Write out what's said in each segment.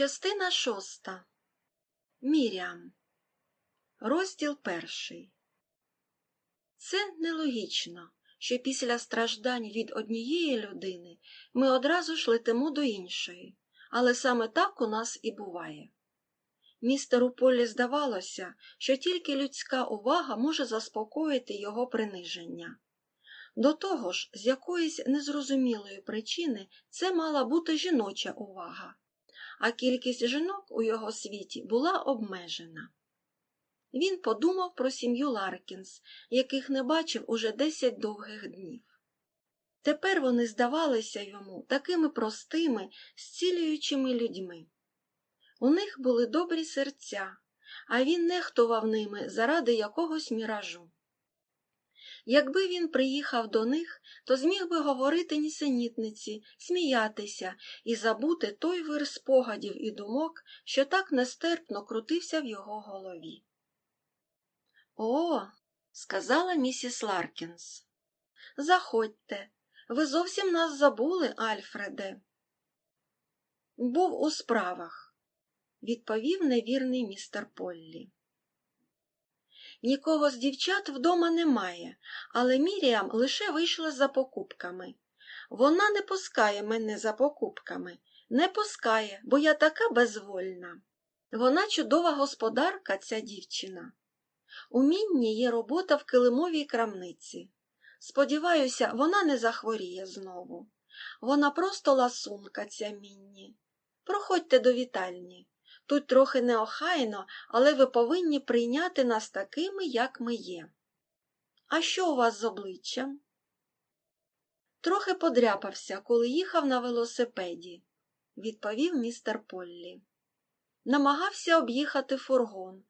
Частина шоста. Мірям. Розділ перший. Це нелогічно, що після страждань від однієї людини ми одразу ж летимо до іншої, але саме так у нас і буває. Містеру Полі здавалося, що тільки людська увага може заспокоїти його приниження. До того ж, з якоїсь незрозумілої причини це мала бути жіноча увага а кількість жінок у його світі була обмежена. Він подумав про сім'ю Ларкінс, яких не бачив уже десять довгих днів. Тепер вони здавалися йому такими простими, зцілюючими людьми. У них були добрі серця, а він нехтував ними заради якогось міражу. Якби він приїхав до них, то зміг би говорити нісенітниці, сміятися і забути той вир спогадів і думок, що так нестерпно крутився в його голові. О, сказала місіс Ларкінс. Заходьте, ви зовсім нас забули, Альфреде. Був у справах, відповів невірний містер Поллі. Нікого з дівчат вдома немає, але Міріам лише вийшла за покупками. Вона не пускає мене за покупками, не пускає, бо я така безвольна. Вона чудова господарка, ця дівчина. У Мінні є робота в килимовій крамниці. Сподіваюся, вона не захворіє знову. Вона просто ласунка, ця Мінні. Проходьте до вітальні. Тут трохи неохайно, але ви повинні прийняти нас такими, як ми є. А що у вас з обличчям? Трохи подряпався, коли їхав на велосипеді, відповів містер Поллі. Намагався об'їхати фургон,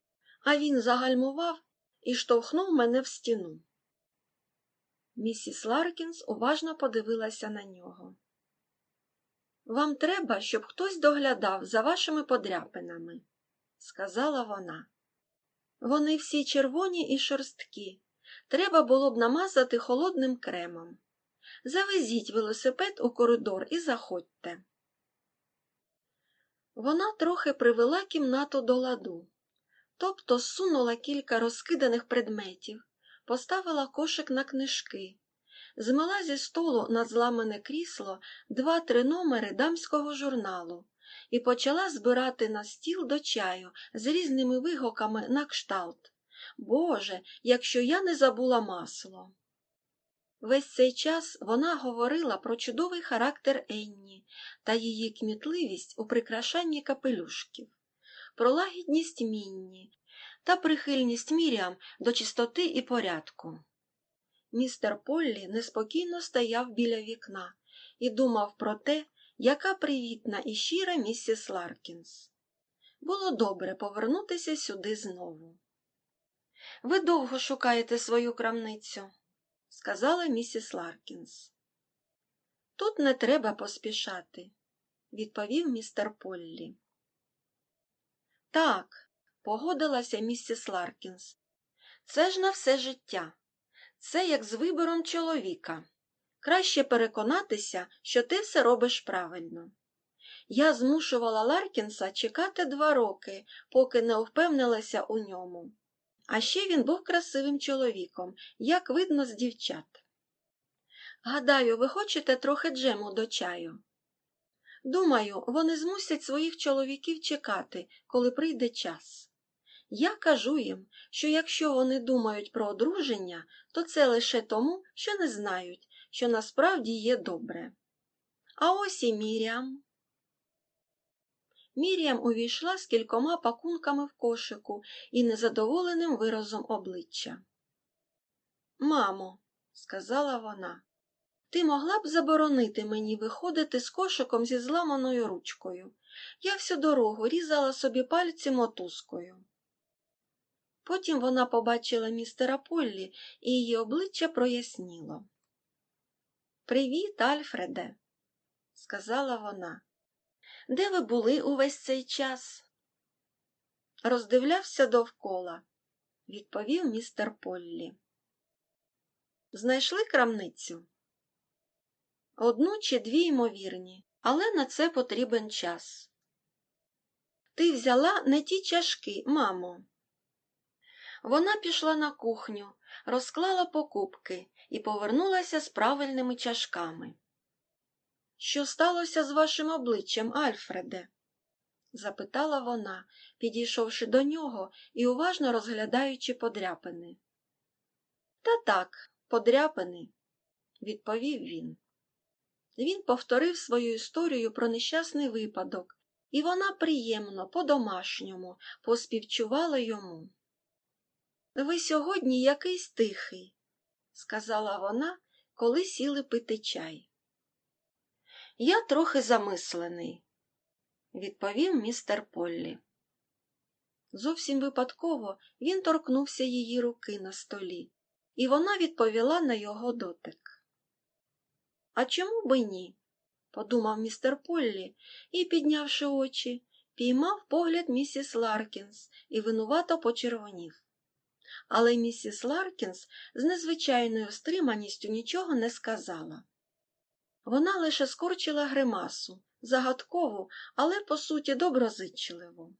а він загальмував і штовхнув мене в стіну. Місіс Ларкінс уважно подивилася на нього. Вам треба, щоб хтось доглядав за вашими подряпинами, сказала вона. Вони всі червоні і шорсткі. Треба було б намазати холодним кремом. Завезіть велосипед у коридор і заходьте. Вона трохи привела кімнату до ладу, тобто сунула кілька розкиданих предметів, поставила кошик на книжки, змила зі столу на зламане крісло два-три номери дамського журналу і почала збирати на стіл до чаю з різними вигуками на кшталт. Боже, якщо я не забула масло. Весь цей час вона говорила про чудовий характер Енні та її кмітливість у прикрашанні капелюшків, про лагідність Мінні та прихильність Міріам до чистоти і порядку. Містер Поллі неспокійно стояв біля вікна і думав про те, яка привітна і щира місіс Ларкінс. Було добре повернутися сюди знову. Ви довго шукаєте свою крамницю, сказала місіс Ларкінс. Тут не треба поспішати, відповів містер Поллі. Так, погодилася місіс Ларкінс. Це ж на все життя. Це як з вибором чоловіка. Краще переконатися, що ти все робиш правильно. Я змушувала Ларкінса чекати два роки, поки не впевнилася у ньому. А ще він був красивим чоловіком, як видно з дівчат. Гадаю, ви хочете трохи джему до чаю? Думаю, вони змусять своїх чоловіків чекати, коли прийде час. Я кажу їм, що якщо вони думають про одруження, то це лише тому, що не знають, що насправді є добре. А ось і Міріам. Міріам увійшла з кількома пакунками в кошику і незадоволеним виразом обличчя. Мамо, сказала вона, ти могла б заборонити мені виходити з кошиком зі зламаною ручкою. Я всю дорогу різала собі пальці мотузкою. Потім вона побачила містера Поллі, і її обличчя проясніло. Привіт, Альфреде, сказала вона. Де ви були увесь цей час? Роздивлявся довкола, відповів містер Поллі. Знайшли крамницю? Одну чи дві ймовірні, але на це потрібен час. Ти взяла не ті чашки, мамо. Вона пішла на кухню, розклала покупки і повернулася з правильними чашками. Що сталося з вашим обличчям, Альфреде? запитала вона, підійшовши до нього і уважно розглядаючи подряпини. Та так, подряпини, відповів він. Він повторив свою історію про нещасний випадок, і вона приємно, по-домашньому поспівчувала йому. Ви сьогодні якийсь тихий, сказала вона, коли сіли пити чай. Я трохи замислений, відповів містер Поллі. Зовсім випадково він торкнувся її руки на столі, і вона відповіла на його дотик. А чому би ні? подумав містер Поллі і, піднявши очі, піймав погляд місіс Ларкінс і винувато почервонів. Але місіс Ларкінс з незвичайною стриманістю нічого не сказала. Вона лише скорчила гримасу, загадкову, але, по суті, доброзичливу.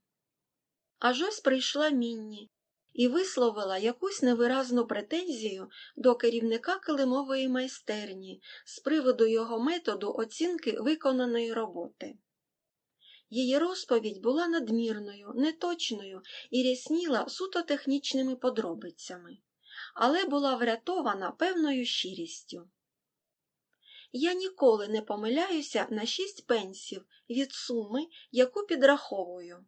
Аж ось прийшла Мінні і висловила якусь невиразну претензію до керівника килимової майстерні з приводу його методу оцінки виконаної роботи. Її розповідь була надмірною, неточною і рясніла суто технічними подробицями, але була врятована певною щирістю. Я ніколи не помиляюся на шість пенсів від суми, яку підраховую,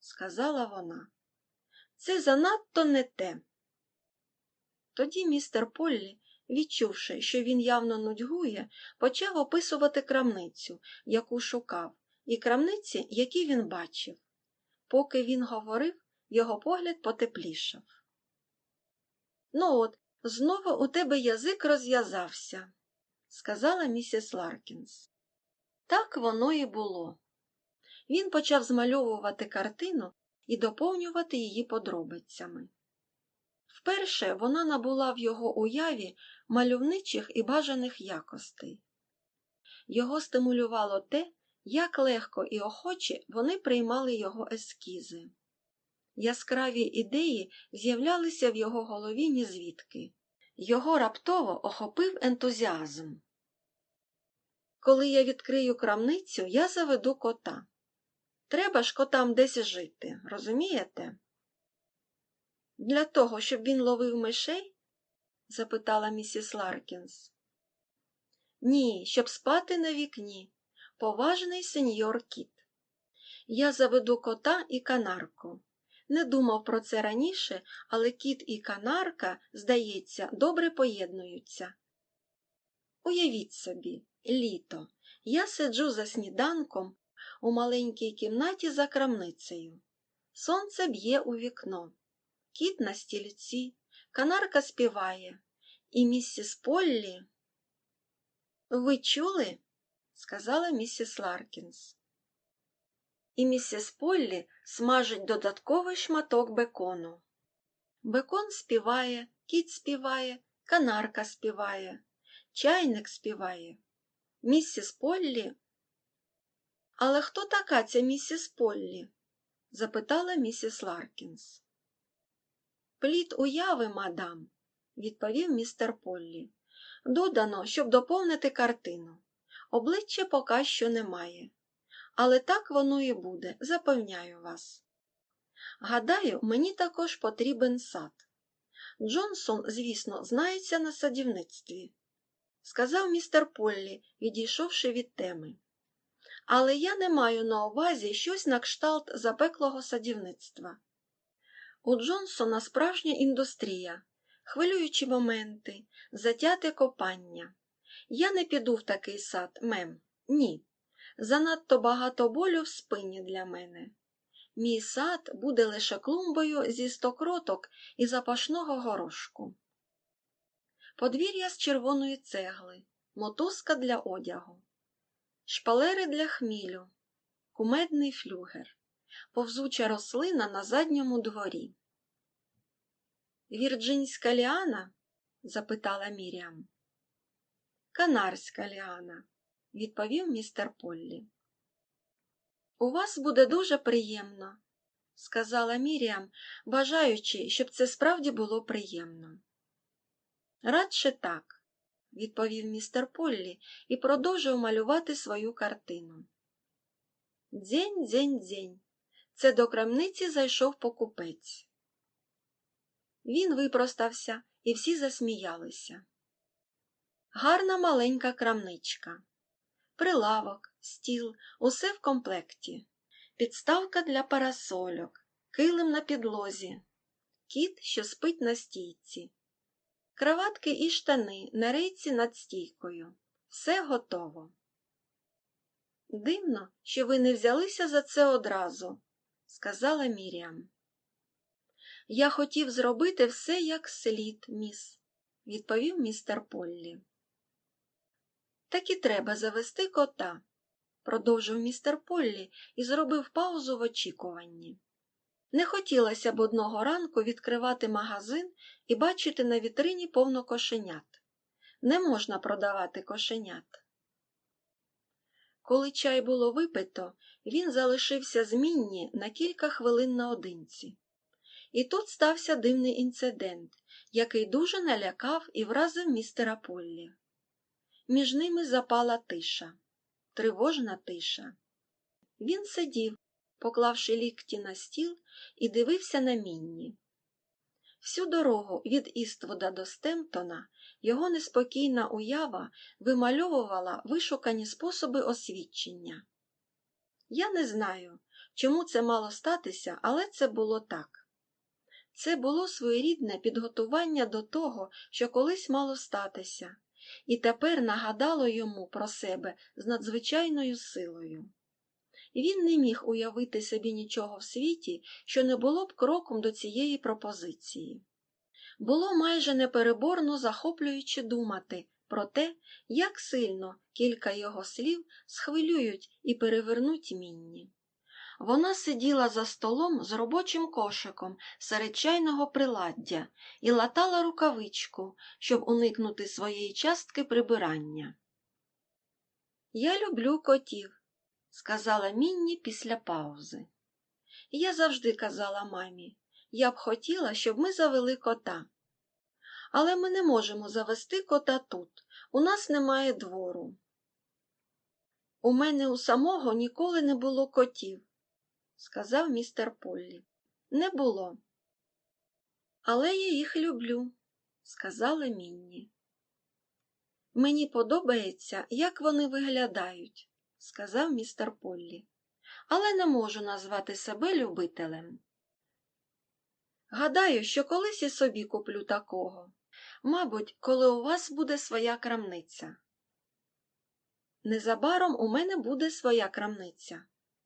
сказала вона. Це занадто не те. Тоді містер Поллі, відчувши, що він явно нудьгує, почав описувати крамницю, яку шукав, і крамниці, які він бачив. Поки він говорив, його погляд потеплішав. Ну от, знову у тебе язик розв'язався, сказала місіс Ларкінс. Так воно і було. Він почав змальовувати картину і доповнювати її подробицями. Вперше вона набула в його уяві мальовничих і бажаних якостей. Його стимулювало те, як легко і охоче вони приймали його ескізи. Яскраві ідеї з'являлися в його голові нізвідки. Його раптово охопив ентузіазм. Коли я відкрию крамницю, я заведу кота. Треба ж котам десь жити, розумієте? Для того, щоб він ловив мишей? запитала місіс Ларкінс. Ні, щоб спати на вікні, поважний сеньор кіт. Я заведу кота і канарку. Не думав про це раніше, але кіт і канарка, здається, добре поєднуються. Уявіть собі, літо, я сиджу за сніданком у маленькій кімнаті за крамницею. Сонце б'є у вікно, кіт на стільці, канарка співає, і місіс Поллі. Ви чули? Сказала місіс Ларкінс. І місіс Поллі смажить додатковий шматок бекону. Бекон співає, кіт співає, канарка співає, чайник співає. Місіс Поллі. Але хто така ця місіс Поллі? запитала місіс Ларкінс. Плід уяви, мадам, відповів містер Поллі. Додано, щоб доповнити картину. Обличчя поки що немає. Але так воно і буде, запевняю вас. Гадаю, мені також потрібен сад. Джонсон, звісно, знається на садівництві, сказав містер Поллі, відійшовши від теми. Але я не маю на увазі щось на кшталт запеклого садівництва. У Джонсона справжня індустрія, хвилюючі моменти, затяте копання. Я не піду в такий сад, мем, ні. Занадто багато болю в спині для мене. Мій сад буде лише клумбою зі стокроток і запашного горошку. Подвір'я з червоної цегли, мотузка для одягу, шпалери для хмілю, кумедний флюгер, повзуча рослина на задньому дворі. Вірджинська ліана? запитала Міріам. Канарська ліана, відповів містер Поллі. У вас буде дуже приємно, сказала Міріам, бажаючи, щоб це справді було приємно. Радше так, відповів містер Поллі і продовжив малювати свою картину. Дзень, дзень, дзень. Це до крамниці зайшов покупець. Він випростався, і всі засміялися. Гарна маленька крамничка. Прилавок, стіл, усе в комплекті, підставка для парасольок, килим на підлозі, кіт, що спить на стійці, краватки і штани на рейці над стійкою. Все готово. Дивно, що ви не взялися за це одразу, сказала Міріам. Я хотів зробити все як слід, міс, відповів містер Поллі. Так і треба завести кота, продовжив містер Поллі і зробив паузу в очікуванні. Не хотілося б одного ранку відкривати магазин і бачити на вітрині повно кошенят. Не можна продавати кошенят. Коли чай було випито, він залишився змінні на кілька хвилин наодинці. І тут стався дивний інцидент, який дуже налякав і вразив містера Поллі. Між ними запала тиша, тривожна тиша. Він сидів, поклавши лікті на стіл, і дивився на мінні. Всю дорогу від Іствуда до Стемптона його неспокійна уява вимальовувала вишукані способи освідчення. Я не знаю, чому це мало статися, але це було так. Це було своєрідне підготування до того, що колись мало статися, і тепер нагадало йому про себе з надзвичайною силою. Він не міг уявити собі нічого в світі, що не було б кроком до цієї пропозиції. Було майже непереборно захоплююче думати про те, як сильно кілька його слів схвилюють і перевернуть мінні. Вона сиділа за столом з робочим кошиком серед чайного приладдя і латала рукавичку, щоб уникнути своєї частки прибирання. Я люблю котів, сказала Мінні після паузи. Я завжди казала мамі, я б хотіла, щоб ми завели кота. Але ми не можемо завести кота тут. У нас немає двору. У мене у самого ніколи не було котів, сказав містер Поллі. Не було. Але я їх люблю, сказала Мінні. Мені подобається, як вони виглядають, сказав містер Поллі, але не можу назвати себе любителем. Гадаю, що колись і собі куплю такого. Мабуть, коли у вас буде своя крамниця. Незабаром у мене буде своя крамниця,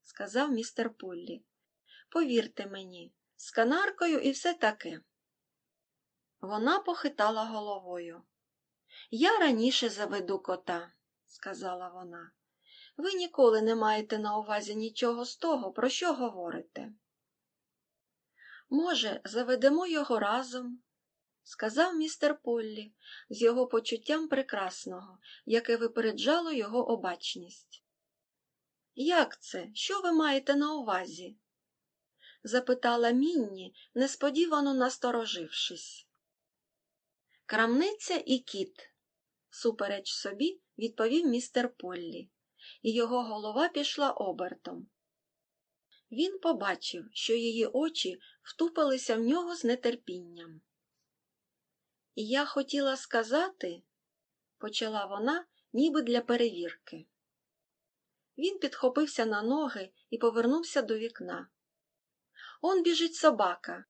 сказав містер Поллі. Повірте мені, з канаркою і все таке. Вона похитала головою. Я раніше заведу кота, сказала вона. Ви ніколи не маєте на увазі нічого з того, про що говорите. Може, заведемо його разом, сказав містер Поллі з його почуттям прекрасного, яке випереджало його обачність. Як це? Що ви маєте на увазі? запитала Мінні, несподівано насторожившись. Крамниця і кіт, супереч собі, відповів містер Поллі, і його голова пішла обертом. Він побачив, що її очі втупилися в нього з нетерпінням. І я хотіла сказати, почала вона, ніби для перевірки. Він підхопився на ноги і повернувся до вікна. Он біжить собака.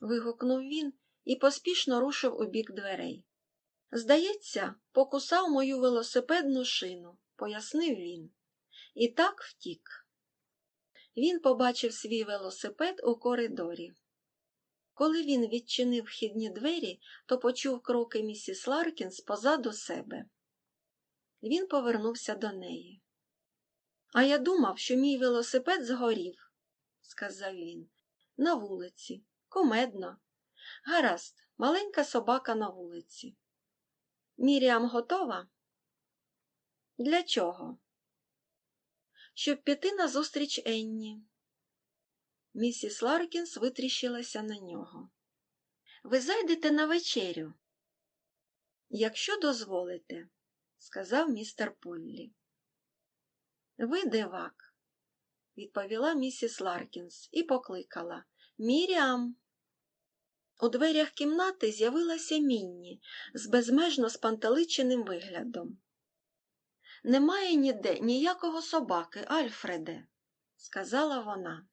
вигукнув він і поспішно рушив у бік дверей. Здається, покусав мою велосипедну шину, пояснив він. І так втік. Він побачив свій велосипед у коридорі. Коли він відчинив вхідні двері, то почув кроки місіс Ларкінс позаду себе. Він повернувся до неї. А я думав, що мій велосипед згорів, сказав він. На вулиці. Кумедно. Гаразд, маленька собака на вулиці. Міріам готова? Для чого? щоб піти назустріч Енні. Місіс Ларкінс витріщилася на нього. Ви зайдете на вечерю? Якщо дозволите, сказав містер Поллі. Ви дивак, відповіла місіс Ларкінс і покликала Міріам. У дверях кімнати з'явилася Мінні з безмежно спантеличеним виглядом. Немає ніде ніякого собаки, Альфреде, сказала вона.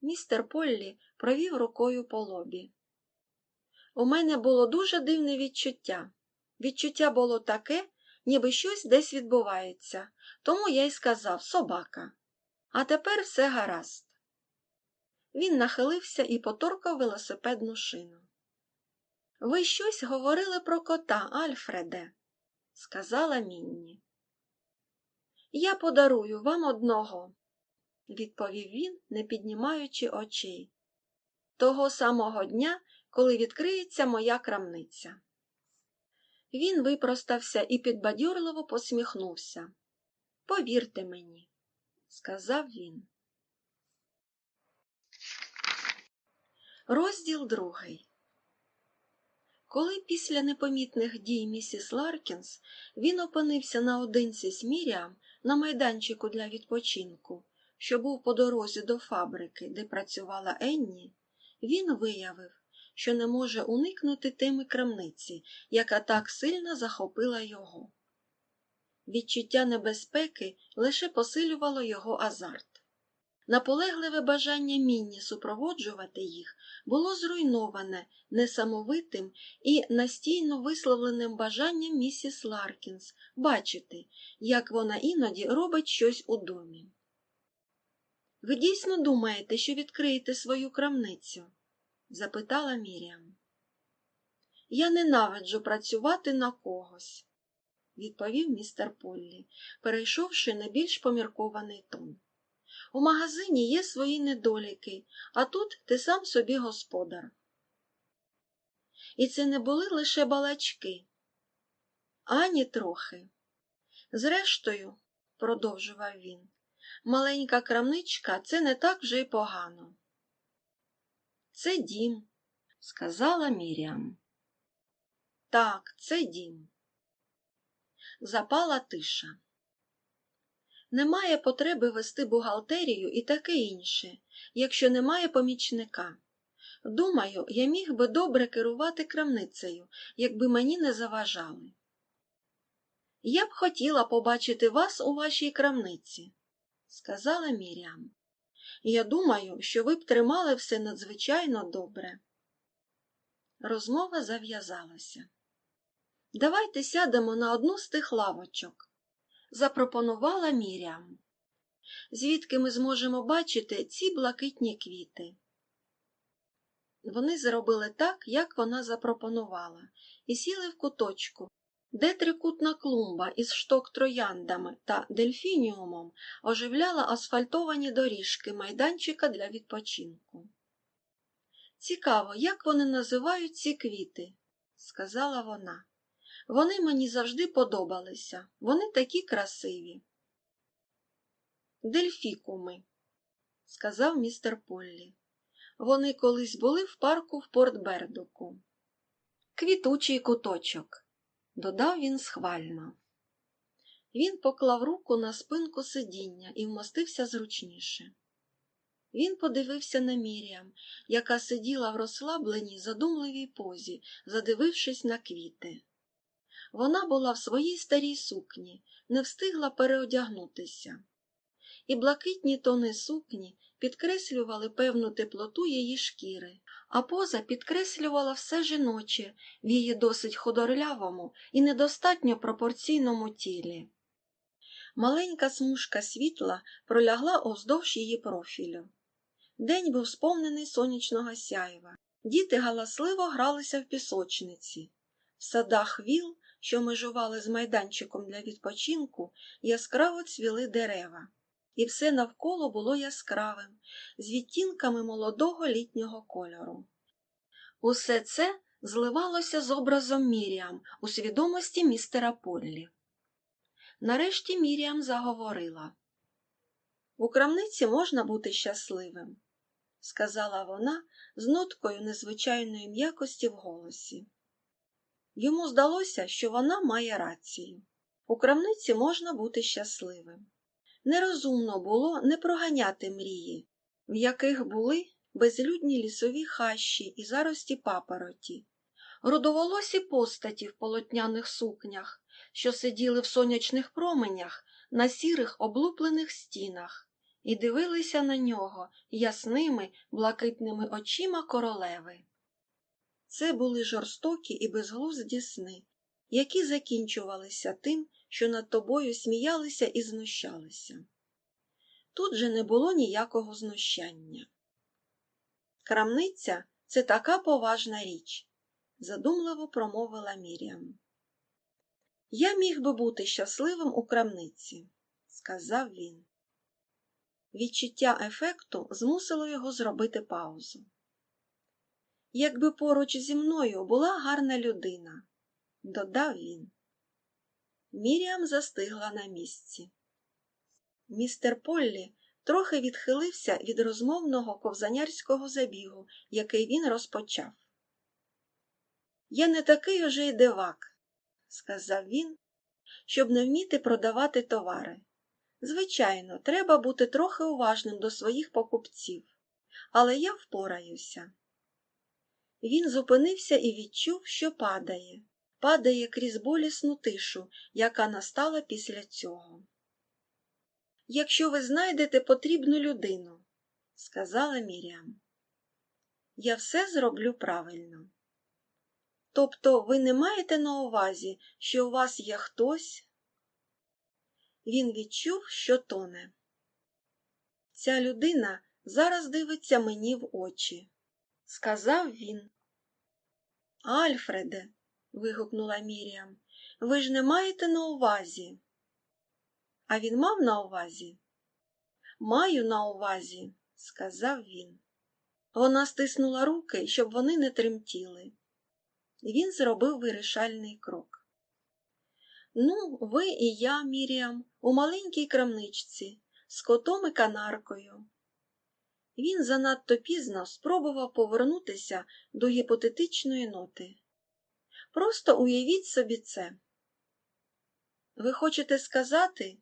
Містер Поллі провів рукою по лобі. У мене було дуже дивне відчуття. Відчуття було таке, ніби щось десь відбувається, тому я й сказав собака. А тепер все гаразд. Він нахилився і поторкав велосипедну шину. Ви щось говорили про кота, Альфреде, сказала Мінні. Я подарую вам одного, відповів він, не піднімаючи очей. Того самого дня, коли відкриється моя крамниця. Він випростався і підбадьорливо посміхнувся. Повірте мені, сказав він. Розділ другий. Коли після непомітних дій місіс Ларкінс він опинився наодинці з Міріам на майданчику для відпочинку, що був по дорозі до фабрики, де працювала Енні, він виявив, що не може уникнути теми крамниці, яка так сильно захопила його. Відчуття небезпеки лише посилювало його азарт. Наполегливе бажання Мінні супроводжувати їх було зруйноване несамовитим і настійно висловленим бажанням місіс Ларкінс бачити, як вона іноді робить щось у домі. Ви дійсно думаєте, що відкриєте свою крамницю? Запитала Міріам. Я ненавиджу працювати на когось, відповів містер Поллі, перейшовши на більш поміркований тон. У магазині є свої недоліки, а тут ти сам собі господар. І це не були лише балачки, ані трохи. Зрештою, продовжував він, маленька крамничка це не так вже й погано. Це дім, сказала Міріам. Так, це дім. Запала тиша. Немає потреби вести бухгалтерію і таке інше, якщо немає помічника. Думаю, я міг би добре керувати крамницею, якби мені не заважали. Я б хотіла побачити вас у вашій крамниці, сказала Міріам. Я думаю, що ви б тримали все надзвичайно добре. Розмова зав'язалася. Давайте сядемо на одну з тих лавочок запропонувала Мірям. Звідки ми зможемо бачити ці блакитні квіти? Вони зробили так, як вона запропонувала, і сіли в куточку, де трикутна клумба із шток трояндами та дельфініумом оживляла асфальтовані доріжки майданчика для відпочинку. Цікаво, як вони називають ці квіти, сказала вона. Вони мені завжди подобалися, вони такі красиві. Дельфікуми, сказав містер Поллі. Вони колись були в парку в Портбердоку. Квітучий куточок, додав він схвально. Він поклав руку на спинку сидіння і вмостився зручніше. Він подивився на Міріам, яка сиділа в розслабленій, задумливій позі, задивившись на квіти. Вона була в своїй старій сукні, не встигла переодягнутися. І блакитні тони сукні підкреслювали певну теплоту її шкіри, а поза підкреслювала все жіноче в її досить ходорлявому і недостатньо пропорційному тілі. Маленька смужка світла пролягла оздовж її профілю. День був сповнений сонячного сяєва. Діти галасливо гралися в пісочниці. В садах віл що межували з майданчиком для відпочинку, яскраво цвіли дерева, і все навколо було яскравим, з відтінками молодого літнього кольору. Усе це зливалося з образом Міріам у свідомості містера Поллі. Нарешті Міріам заговорила У крамниці можна бути щасливим, сказала вона з ноткою незвичайної м'якості в голосі. Йому здалося, що вона має рацію. У крамниці можна бути щасливим. Нерозумно було не проганяти мрії, в яких були безлюдні лісові хащі і зарості папороті, рудоволосі постаті в полотняних сукнях, що сиділи в сонячних променях на сірих облуплених стінах і дивилися на нього ясними блакитними очима королеви. Це були жорстокі і безглузді сни, які закінчувалися тим, що над тобою сміялися і знущалися. Тут же не було ніякого знущання. Крамниця це така поважна річ, задумливо промовила Міріам. Я міг би бути щасливим у крамниці, сказав він. Відчуття ефекту змусило його зробити паузу. Якби поруч зі мною була гарна людина, додав він. Міріам застигла на місці. Містер Поллі трохи відхилився від розмовного ковзанярського забігу, який він розпочав. Я не такий уже й дивак, сказав він, щоб не вміти продавати товари. Звичайно, треба бути трохи уважним до своїх покупців, але я впораюся. Він зупинився і відчув, що падає, падає крізь болісну тишу, яка настала після цього. Якщо ви знайдете потрібну людину, сказала Міріам, я все зроблю правильно. Тобто ви не маєте на увазі, що у вас є хтось? Він відчув, що тоне. Ця людина зараз дивиться мені в очі, сказав він. Альфреде, вигукнула Міріам, ви ж не маєте на увазі. А він мав на увазі? Маю на увазі, сказав він. Вона стиснула руки, щоб вони не тремтіли. Він зробив вирішальний крок. Ну, ви і я, Міріам, у маленькій крамничці, з котом і канаркою. Він занадто пізно спробував повернутися до гіпотетичної ноти. Просто уявіть собі це. Ви хочете сказати,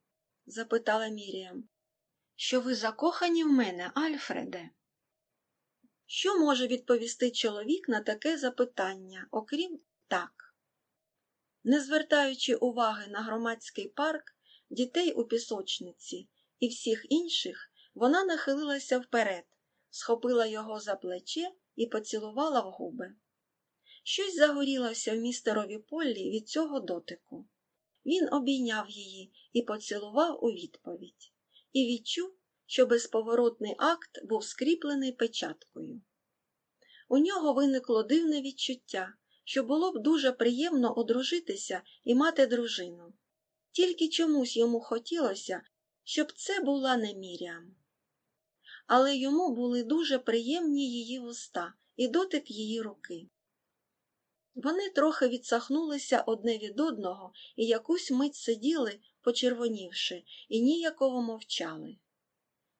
запитала Міріам, що ви закохані в мене, Альфреде? Що може відповісти чоловік на таке запитання, окрім так? Не звертаючи уваги на громадський парк, дітей у пісочниці і всіх інших, вона нахилилася вперед, схопила його за плече і поцілувала в губи. Щось загорілося в містерові Поллі від цього дотику. Він обійняв її і поцілував у відповідь, і відчув, що безповоротний акт був скріплений печаткою. У нього виникло дивне відчуття, що було б дуже приємно одружитися і мати дружину. Тільки чомусь йому хотілося, щоб це була не Міріам. Але йому були дуже приємні її вуста і дотик її руки. Вони трохи відсахнулися одне від одного і якусь мить сиділи, почервонівши, і ніяково мовчали.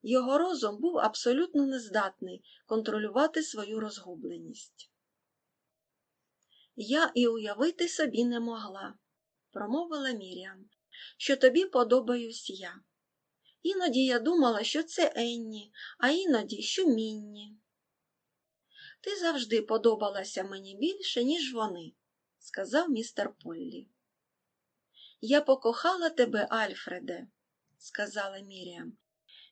Його розум був абсолютно нездатний контролювати свою розгубленість. Я і уявити собі не могла, промовила Міріам, що тобі подобаюсь я. Іноді я думала, що це Енні, а іноді, що Мінні. Ти завжди подобалася мені більше, ніж вони, сказав містер Поллі. Я покохала тебе, Альфреде, сказала Міріам.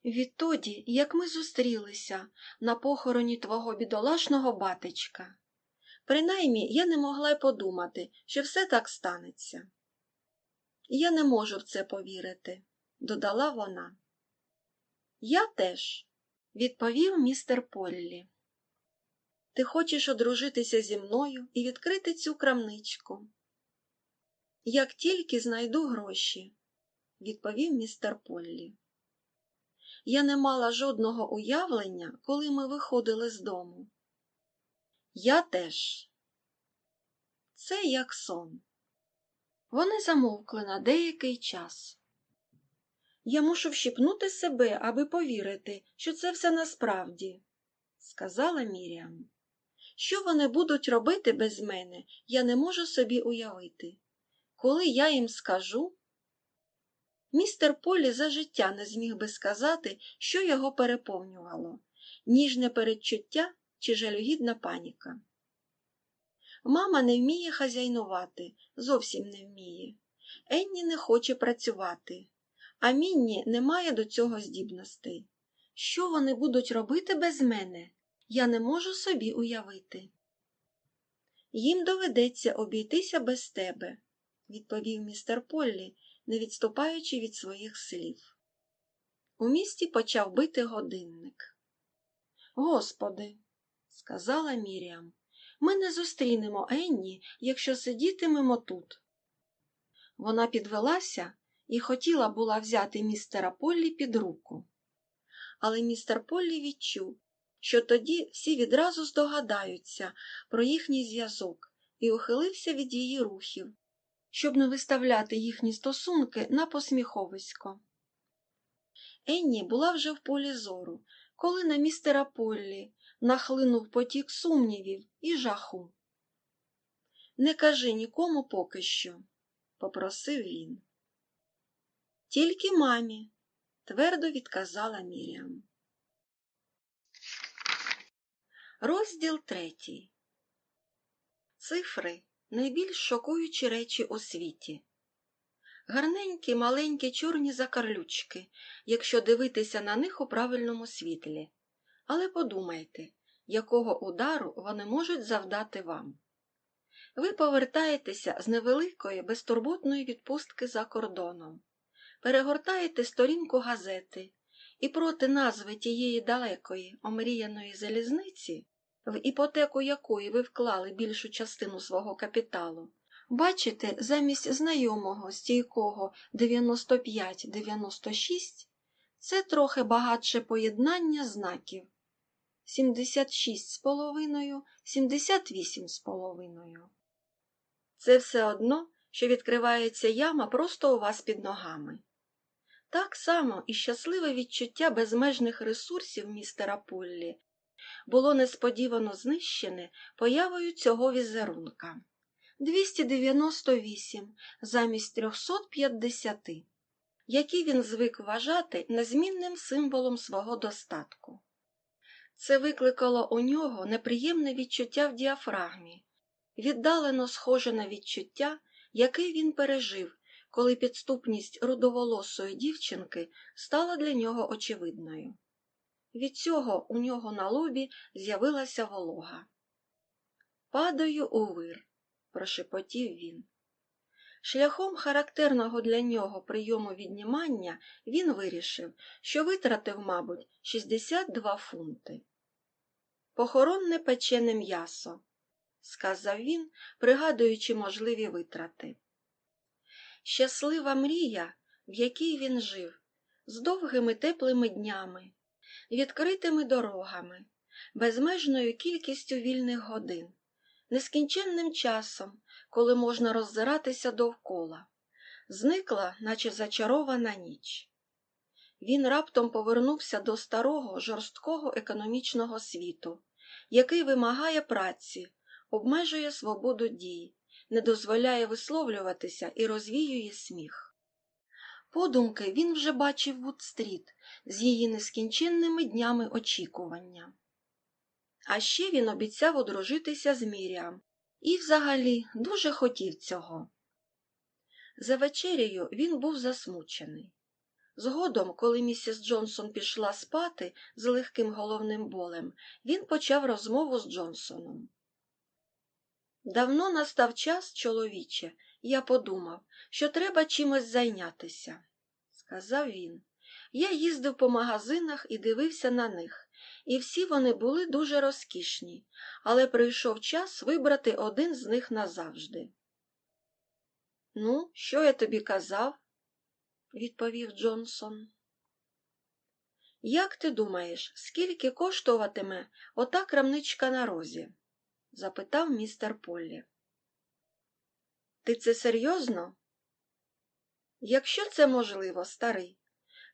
Відтоді, як ми зустрілися на похороні твого бідолашного батечка. Принаймні я не могла й подумати, що все так станеться. Я не можу в це повірити, додала вона. Я теж, відповів містер Поллі. Ти хочеш одружитися зі мною і відкрити цю крамничку? Як тільки знайду гроші, відповів містер Поллі. Я не мала жодного уявлення, коли ми виходили з дому. Я теж. Це як сон. Вони замовкли на деякий час. Я мушу вщипнути себе, аби повірити, що це все насправді, сказала Міріам. Що вони будуть робити без мене, я не можу собі уявити. Коли я їм скажу. Містер Полі за життя не зміг би сказати, що його переповнювало ніжне передчуття чи жалюгідна паніка. Мама не вміє хазяйнувати, зовсім не вміє. Енні не хоче працювати, а Мінні не має до цього здібностей. Що вони будуть робити без мене, я не можу собі уявити. Їм доведеться обійтися без тебе, відповів містер Поллі, не відступаючи від своїх слів. У місті почав бити годинник. Господи, сказала Міріам, ми не зустрінемо Енні, якщо сидітимемо тут. Вона підвелася і хотіла була взяти містера Поллі під руку. Але містер Поллі відчув, що тоді всі відразу здогадаються про їхній зв'язок і ухилився від її рухів, щоб не виставляти їхні стосунки на посміховисько. Енні була вже в полі зору, коли на містера Поллі нахлинув потік сумнівів і жаху. Не кажи нікому поки що, попросив він. Тільки мамі, твердо відказала Міріам. Розділ третій. Цифри найбільш шокуючі речі у світі. Гарненькі маленькі чорні закарлючки, якщо дивитися на них у правильному світлі. Але подумайте, якого удару вони можуть завдати вам. Ви повертаєтеся з невеликої безтурботної відпустки за кордоном, перегортаєте сторінку газети і проти назви тієї далекої омріяної залізниці, в іпотеку якої ви вклали більшу частину свого капіталу, бачите замість знайомого стійкого 95-96 це трохи багатше поєднання знаків 76,5, 78,5. Це все одно, що відкривається яма просто у вас під ногами. Так само і щасливе відчуття безмежних ресурсів містера Поллі було несподівано знищене появою цього візерунка 298 замість 350, який він звик вважати незмінним символом свого достатку. Це викликало у нього неприємне відчуття в діафрагмі, віддалено схоже на відчуття, яке він пережив, коли підступність рудоволосої дівчинки стала для нього очевидною. Від цього у нього на лобі з'явилася волога. Падаю у вир, прошепотів він. Шляхом характерного для нього прийому віднімання він вирішив, що витратив, мабуть, 62 фунти. Похоронне печене м'ясо, сказав він, пригадуючи можливі витрати. Щаслива мрія, в якій він жив, з довгими теплими днями, відкритими дорогами, безмежною кількістю вільних годин, нескінченним часом, коли можна роззиратися довкола, зникла, наче зачарована ніч. Він раптом повернувся до старого жорсткого економічного світу, який вимагає праці, обмежує свободу дій, не дозволяє висловлюватися і розвіює сміх. Подумки він вже бачив Вудстріт з її нескінченними днями очікування. А ще він обіцяв одружитися з Міріам і, взагалі, дуже хотів цього. За вечерею він був засмучений. Згодом, коли місіс Джонсон пішла спати з легким головним болем, він почав розмову з Джонсоном. Давно настав час, чоловіче, я подумав, що треба чимось зайнятися, сказав він. Я їздив по магазинах і дивився на них, і всі вони були дуже розкішні, але прийшов час вибрати один з них назавжди. Ну, що я тобі казав? відповів Джонсон. Як ти думаєш, скільки коштуватиме ота крамничка на розі? Запитав містер Поллі. Ти це серйозно? Якщо це можливо, старий,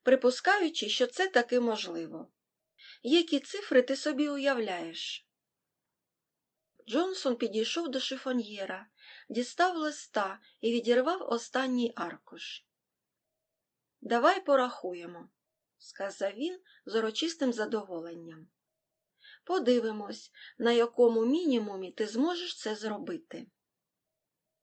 припускаючи, що це таки можливо. Які цифри ти собі уявляєш? Джонсон підійшов до шифоньєра, дістав листа і відірвав останній аркуш. Давай порахуємо, сказав він з урочистим задоволенням. Подивимось, на якому мінімумі ти зможеш це зробити.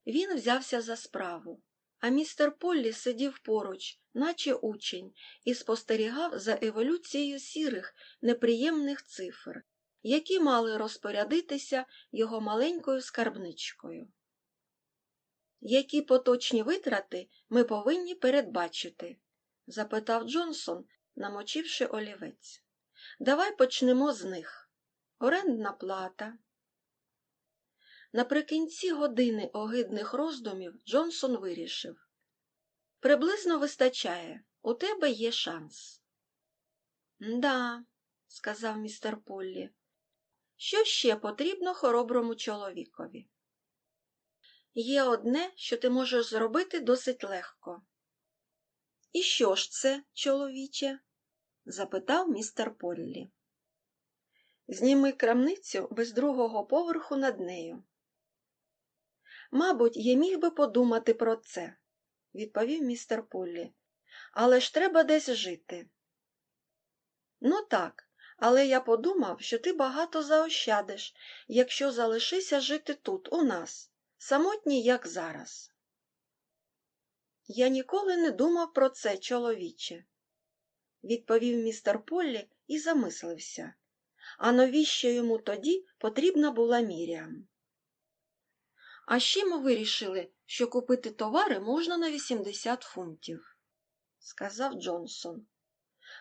Він взявся за справу, а містер Поллі сидів поруч, наче учень, і спостерігав за еволюцією сірих, неприємних цифр, які мали розпорядитися його маленькою скарбничкою. Які поточні витрати ми повинні передбачити? запитав Джонсон, намочивши олівець. Давай почнемо з них. Орендна плата. Наприкінці години огидних роздумів Джонсон вирішив. Приблизно вистачає, у тебе є шанс. Да, сказав містер Поллі. Що ще потрібно хороброму чоловікові? Є одне, що ти можеш зробити досить легко. І що ж це, чоловіче? запитав містер Поллі. Зніми крамницю без другого поверху над нею. Мабуть, я міг би подумати про це, відповів містер Поллі. Але ж треба десь жити. Ну так, але я подумав, що ти багато заощадиш, якщо залишися жити тут, у нас, самотній, як зараз. Я ніколи не думав про це, чоловіче, відповів містер Поллі і замислився. А навіщо йому тоді потрібна була Міріам? А ще ми вирішили, що купити товари можна на 80 фунтів, сказав Джонсон.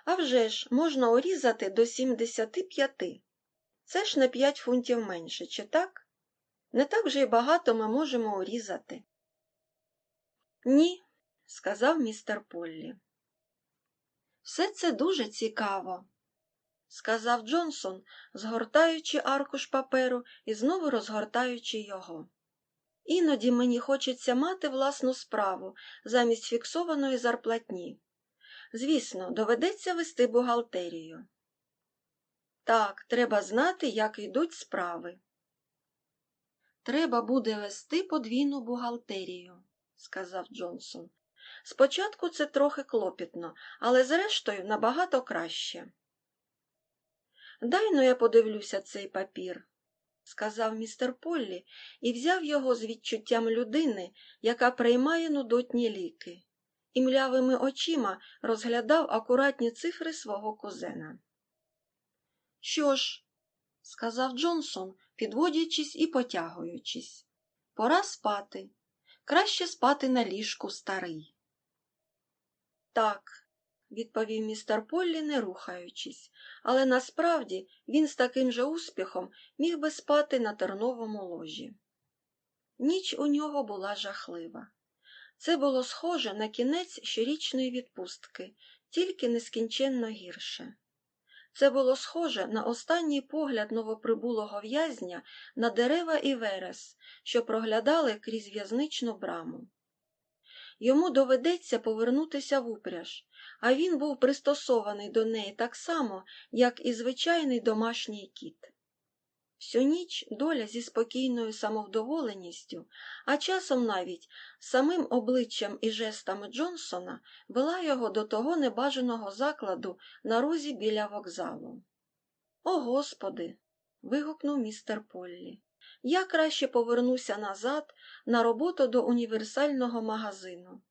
«А вже ж, можна урізати до 75. Це ж на 5 фунтів менше, чи так? Не так вже й багато ми можемо урізати. Ні, сказав містер Поллі. Все це дуже цікаво, сказав Джонсон, згортаючи аркуш паперу і знову розгортаючи його. Іноді мені хочеться мати власну справу замість фіксованої зарплатні. Звісно, доведеться вести бухгалтерію. Так, треба знати, як йдуть справи. Треба буде вести подвійну бухгалтерію, сказав Джонсон. Спочатку це трохи клопітно, але зрештою набагато краще. Дай но я подивлюся цей папір, сказав містер Поллі і взяв його з відчуттям людини, яка приймає нудотні ліки, і млявими очима розглядав акуратні цифри свого кузена. Що ж, сказав Джонсон, підводячись і потягуючись, пора спати. Краще спати на ліжку старий. Так, відповів містер Поллі, не рухаючись, але насправді він з таким же успіхом міг би спати на терновому ложі. Ніч у нього була жахлива. Це було схоже на кінець щорічної відпустки, тільки нескінченно гірше. Це було схоже на останній погляд новоприбулого в'язня на дерева і верес, що проглядали крізь в'язничну браму. Йому доведеться повернутися в упряж, а він був пристосований до неї так само, як і звичайний домашній кіт. Всю ніч доля зі спокійною самовдоволеністю, а часом навіть самим обличчям і жестами Джонсона вела його до того небажаного закладу на розі біля вокзалу. О, Господи. вигукнув містер Поллі. Я краще повернуся назад на роботу до універсального магазину.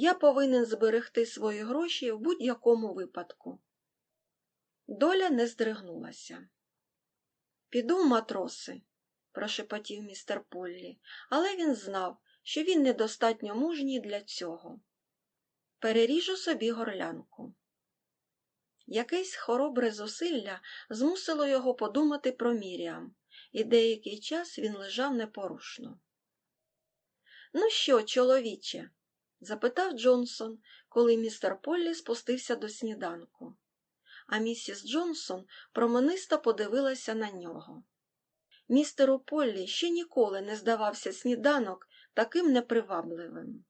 Я повинен зберегти свої гроші в будь-якому випадку. Доля не здригнулася. Піду в матроси, прошепотів містер Поллі, але він знав, що він недостатньо мужній для цього. Переріжу собі горлянку. Якесь хоробре зусилля змусило його подумати про Міріам, і деякий час він лежав непорушно. Ну що, чоловіче? Запитав Джонсон, коли містер Поллі спустився до сніданку. А місіс Джонсон променисто подивилася на нього. Містеру Поллі ще ніколи не здавався сніданок таким непривабливим.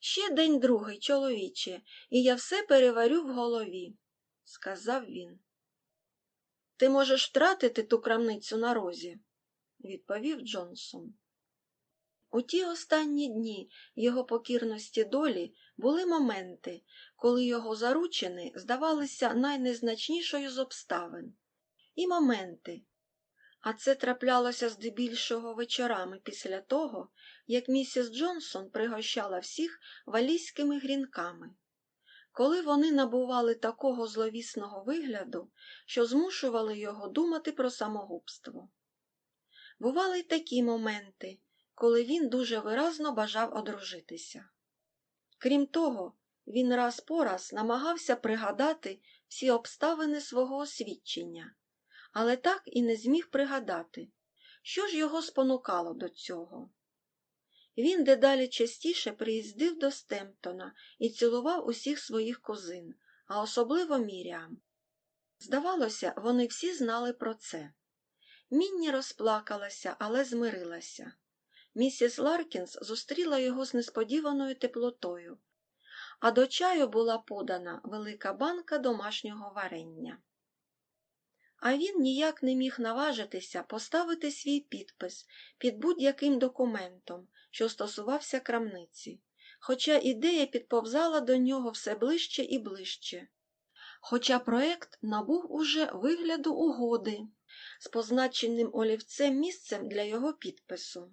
Ще день другий, чоловіче, і я все переварю в голові, сказав він. Ти можеш втратити ту крамницю на розі, відповів Джонсон. У ті останні дні його покірності долі були моменти, коли його заручини здавалися найнезначнішою з обставин, і моменти, а це траплялося здебільшого вечорами після того, як місіс Джонсон пригощала всіх валійськими грінками. Коли вони набували такого зловісного вигляду, що змушували його думати про самогубство. Бували й такі моменти, коли він дуже виразно бажав одружитися. Крім того, він раз по раз намагався пригадати всі обставини свого освідчення, але так і не зміг пригадати, що ж його спонукало до цього. Він дедалі частіше приїздив до Стемптона і цілував усіх своїх кузин, а особливо Міріам. Здавалося, вони всі знали про це. Мінні розплакалася, але змирилася. Місіс Ларкінс зустріла його з несподіваною теплотою, а до чаю була подана велика банка домашнього варення. А він ніяк не міг наважитися поставити свій підпис під будь-яким документом, що стосувався крамниці, хоча ідея підповзала до нього все ближче і ближче. Хоча проект набув уже вигляду угоди з позначеним олівцем місцем для його підпису.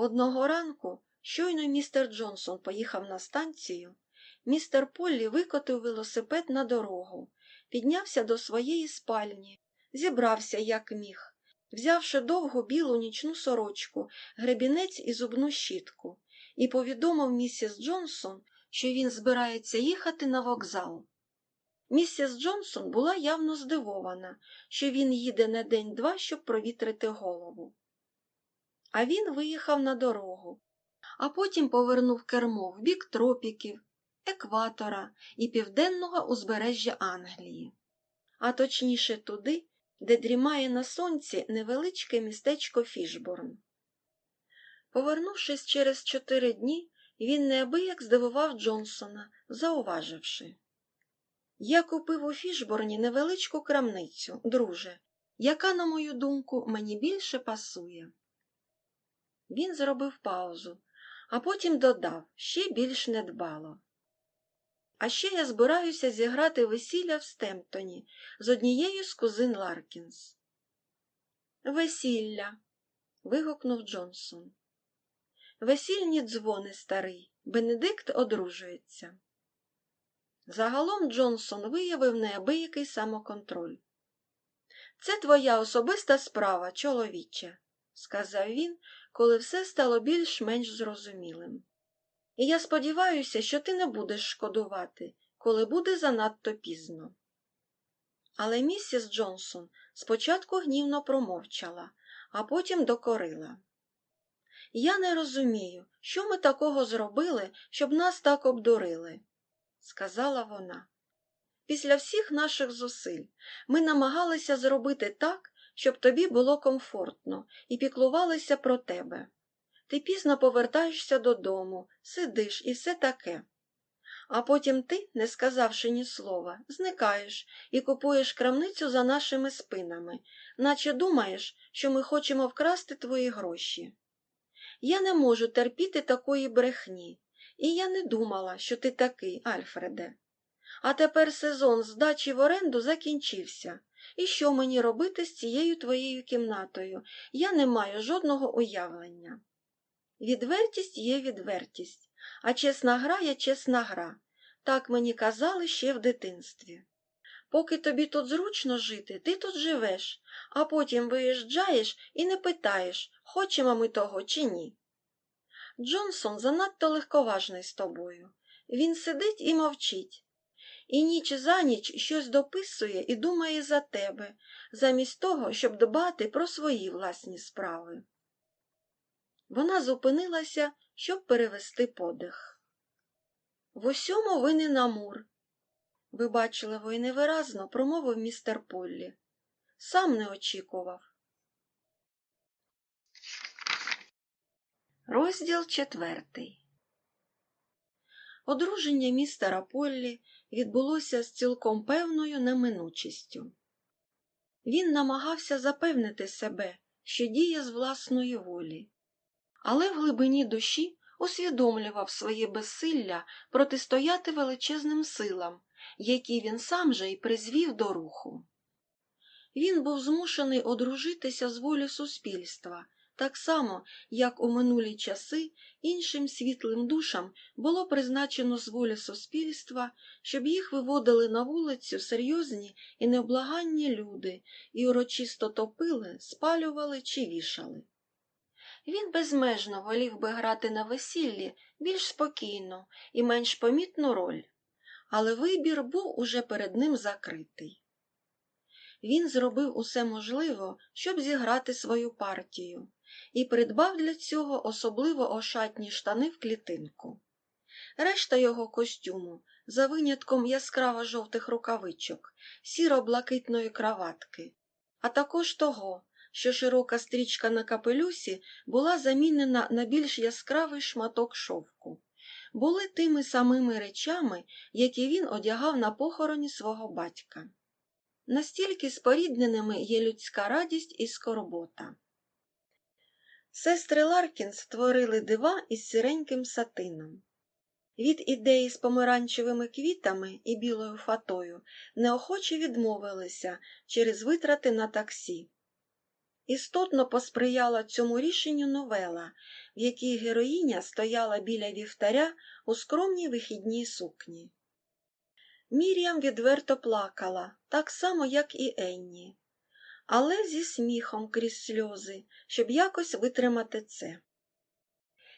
Одного ранку, щойно містер Джонсон поїхав на станцію, містер Поллі викотив велосипед на дорогу, піднявся до своєї спальні, зібрався, як міг, взявши довгу білу нічну сорочку, гребінець і зубну щітку, і повідомив місіс Джонсон, що він збирається їхати на вокзал. Місіс Джонсон була явно здивована, що він їде на день-два, щоб провітрити голову. А він виїхав на дорогу, а потім повернув кермо в бік тропіків, екватора і південного узбережжя Англії, а точніше туди, де дрімає на сонці невеличке містечко Фішборн. Повернувшись через чотири дні, він неабияк здивував Джонсона, зауваживши. Я купив у Фішборні невеличку крамницю, друже, яка, на мою думку, мені більше пасує. Він зробив паузу, а потім додав ще більш недбало. А ще я збираюся зіграти весілля в Стемптоні з однією з кузин Ларкінс. Весілля. вигукнув Джонсон. Весільні дзвони старий. Бенедикт одружується. Загалом Джонсон виявив неабиякий самоконтроль. Це твоя особиста справа, чоловіче, сказав він, коли все стало більш-менш зрозумілим. І я сподіваюся, що ти не будеш шкодувати, коли буде занадто пізно. Але місіс Джонсон спочатку гнівно промовчала, а потім докорила. Я не розумію, що ми такого зробили, щоб нас так обдурили, сказала вона. Після всіх наших зусиль ми намагалися зробити так, щоб тобі було комфортно і піклувалися про тебе. Ти пізно повертаєшся додому, сидиш і все таке. А потім ти, не сказавши ні слова, зникаєш і купуєш крамницю за нашими спинами, наче думаєш, що ми хочемо вкрасти твої гроші. Я не можу терпіти такої брехні, і я не думала, що ти такий, Альфреде. А тепер сезон здачі в оренду закінчився. І що мені робити з цією твоєю кімнатою? Я не маю жодного уявлення. Відвертість є відвертість, а чесна гра є чесна гра. Так мені казали ще в дитинстві. Поки тобі тут зручно жити, ти тут живеш, а потім виїжджаєш і не питаєш, хочемо ми того чи ні. Джонсон занадто легковажний з тобою. Він сидить і мовчить. І ніч за ніч щось дописує і думає за тебе, замість того, щоб дбати про свої власні справи. Вона зупинилася, щоб перевести подих. В усьому винен Амур. Вибачливо і невиразно промовив містер Поллі. Сам не очікував. Розділ четвертий. Одруження містера Поллі відбулося з цілком певною неминучістю. Він намагався запевнити себе, що діє з власної волі, але в глибині душі усвідомлював своє безсилля протистояти величезним силам, які він сам же й призвів до руху. Він був змушений одружитися з волі суспільства, так само, як у минулі часи іншим світлим душам було призначено з волі суспільства, щоб їх виводили на вулицю серйозні і невблаганні люди і урочисто топили, спалювали чи вішали. Він безмежно волів би грати на весіллі більш спокійно і менш помітну роль, але вибір був уже перед ним закритий. Він зробив усе можливе, щоб зіграти свою партію, і придбав для цього особливо ошатні штани в клітинку. Решта його костюму, за винятком яскраво жовтих рукавичок, сіро-блакитної краватки, а також того, що широка стрічка на капелюсі була замінена на більш яскравий шматок шовку, були тими самими речами, які він одягав на похороні свого батька. Настільки спорідненими є людська радість і скорбота. Сестри Ларкін створили дива із сиреньким сатином. Від ідеї з помаранчевими квітами і білою фатою неохоче відмовилися через витрати на таксі. Істотно посприяла цьому рішенню новела, в якій героїня стояла біля вівтаря у скромній вихідній сукні. Мір'ям відверто плакала, так само, як і Енні, але зі сміхом крізь сльози, щоб якось витримати це.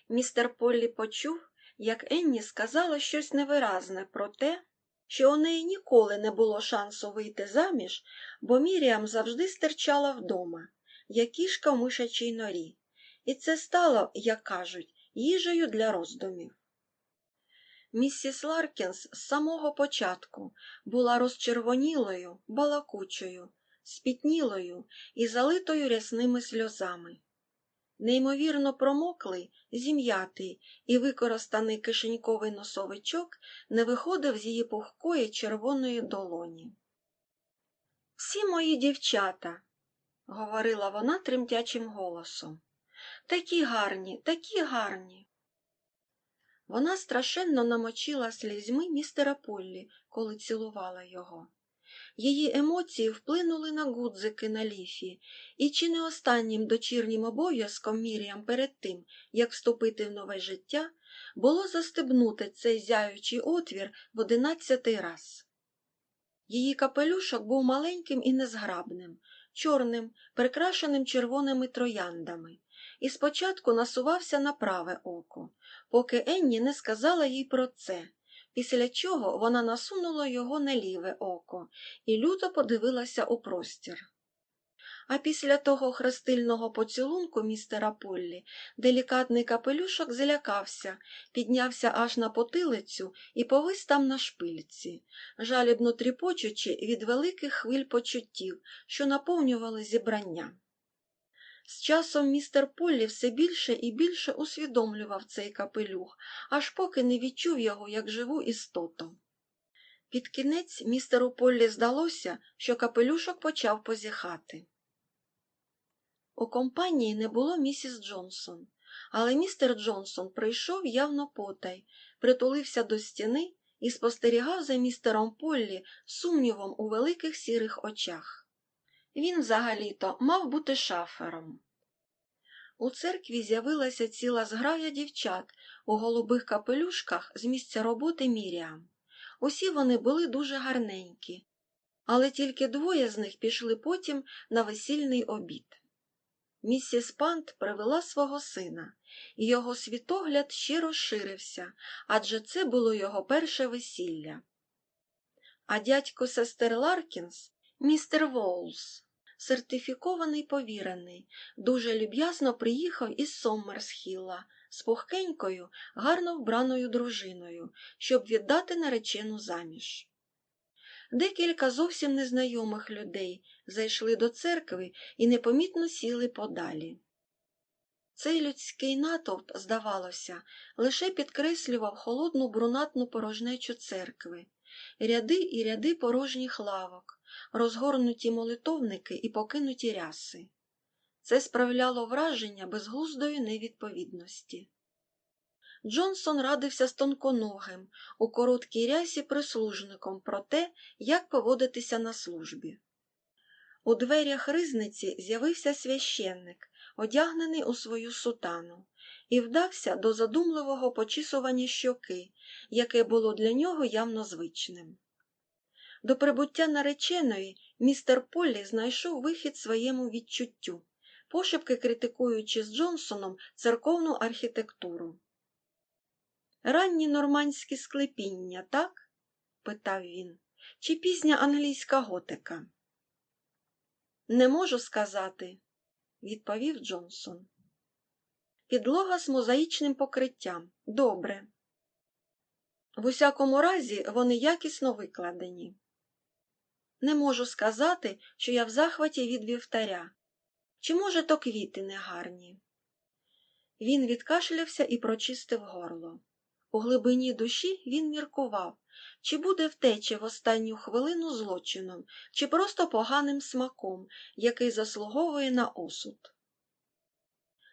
Містер Поллі почув, як Енні сказала щось невиразне про те, що у неї ніколи не було шансу вийти заміж, бо Міріам завжди стирчала вдома, як кішка в мишачій норі, і це стало, як кажуть, їжею для роздумів. Місіс Ларкінс з самого початку була розчервонілою, балакучою, спітнілою і залитою рясними сльозами. Неймовірно промоклий, зім'ятий і використаний кишеньковий носовичок не виходив з її пухкої червоної долоні. Всі мої дівчата, говорила вона тремтячим голосом, такі гарні, такі гарні. Вона страшенно намочила слізьми містера Поллі, коли цілувала його. Її емоції вплинули на гудзики на ліфі, і чи не останнім дочірнім обов'язком Міріям перед тим, як вступити в нове життя, було застебнути цей зяючий отвір в одинадцятий раз. Її капелюшок був маленьким і незграбним, чорним, прикрашеним червоними трояндами, і спочатку насувався на праве око, поки Енні не сказала їй про це, після чого вона насунула його на ліве око і люто подивилася у простір. А після того хрестильного поцілунку містера Поллі делікатний капелюшок злякався, піднявся аж на потилицю і повис там на шпильці, жалібно тріпочучи від великих хвиль почуттів, що наповнювали зібрання. З часом містер Поллі все більше і більше усвідомлював цей капелюх, аж поки не відчув його як живу істоту. Під кінець містеру Поллі здалося, що капелюшок почав позіхати. У компанії не було місіс Джонсон, але містер Джонсон прийшов явно потай, притулився до стіни і спостерігав за містером Поллі сумнівом у великих сірих очах. Він взагалі-то мав бути шафером. У церкві з'явилася ціла зграя дівчат у голубих капелюшках з місця роботи Міріам. Усі вони були дуже гарненькі, але тільки двоє з них пішли потім на весільний обід. Місіс Пант привела свого сина, і його світогляд ще розширився, адже це було його перше весілля. А дядько сестер Ларкінс, містер Воулс, сертифікований повірений, дуже люб'язно приїхав із Соммерсхіла з пухкенькою, гарно вбраною дружиною, щоб віддати наречену заміж. Декілька зовсім незнайомих людей зайшли до церкви і непомітно сіли подалі. Цей людський натовп, здавалося, лише підкреслював холодну брунатну порожнечу церкви, ряди і ряди порожніх лавок, розгорнуті молитовники і покинуті ряси. Це справляло враження безглуздої невідповідності. Джонсон радився з тонконогим, у короткій рясі прислужником про те, як поводитися на службі. У дверях ризниці з'явився священник, одягнений у свою сутану, і вдався до задумливого почісування щоки, яке було для нього явно звичним. До прибуття нареченої містер Поллі знайшов вихід своєму відчуттю, пошепки критикуючи з Джонсоном церковну архітектуру. Ранні нормандські склепіння, так? питав він, чи пізня англійська готика? Не можу сказати, відповів Джонсон. Підлога з мозаїчним покриттям. Добре. В усякому разі, вони якісно викладені. Не можу сказати, що я в захваті від вівтаря. Чи, може, то квіти негарні? Він відкашлявся і прочистив горло. У глибині душі він міркував, чи буде втеча в останню хвилину злочином, чи просто поганим смаком, який заслуговує на осуд.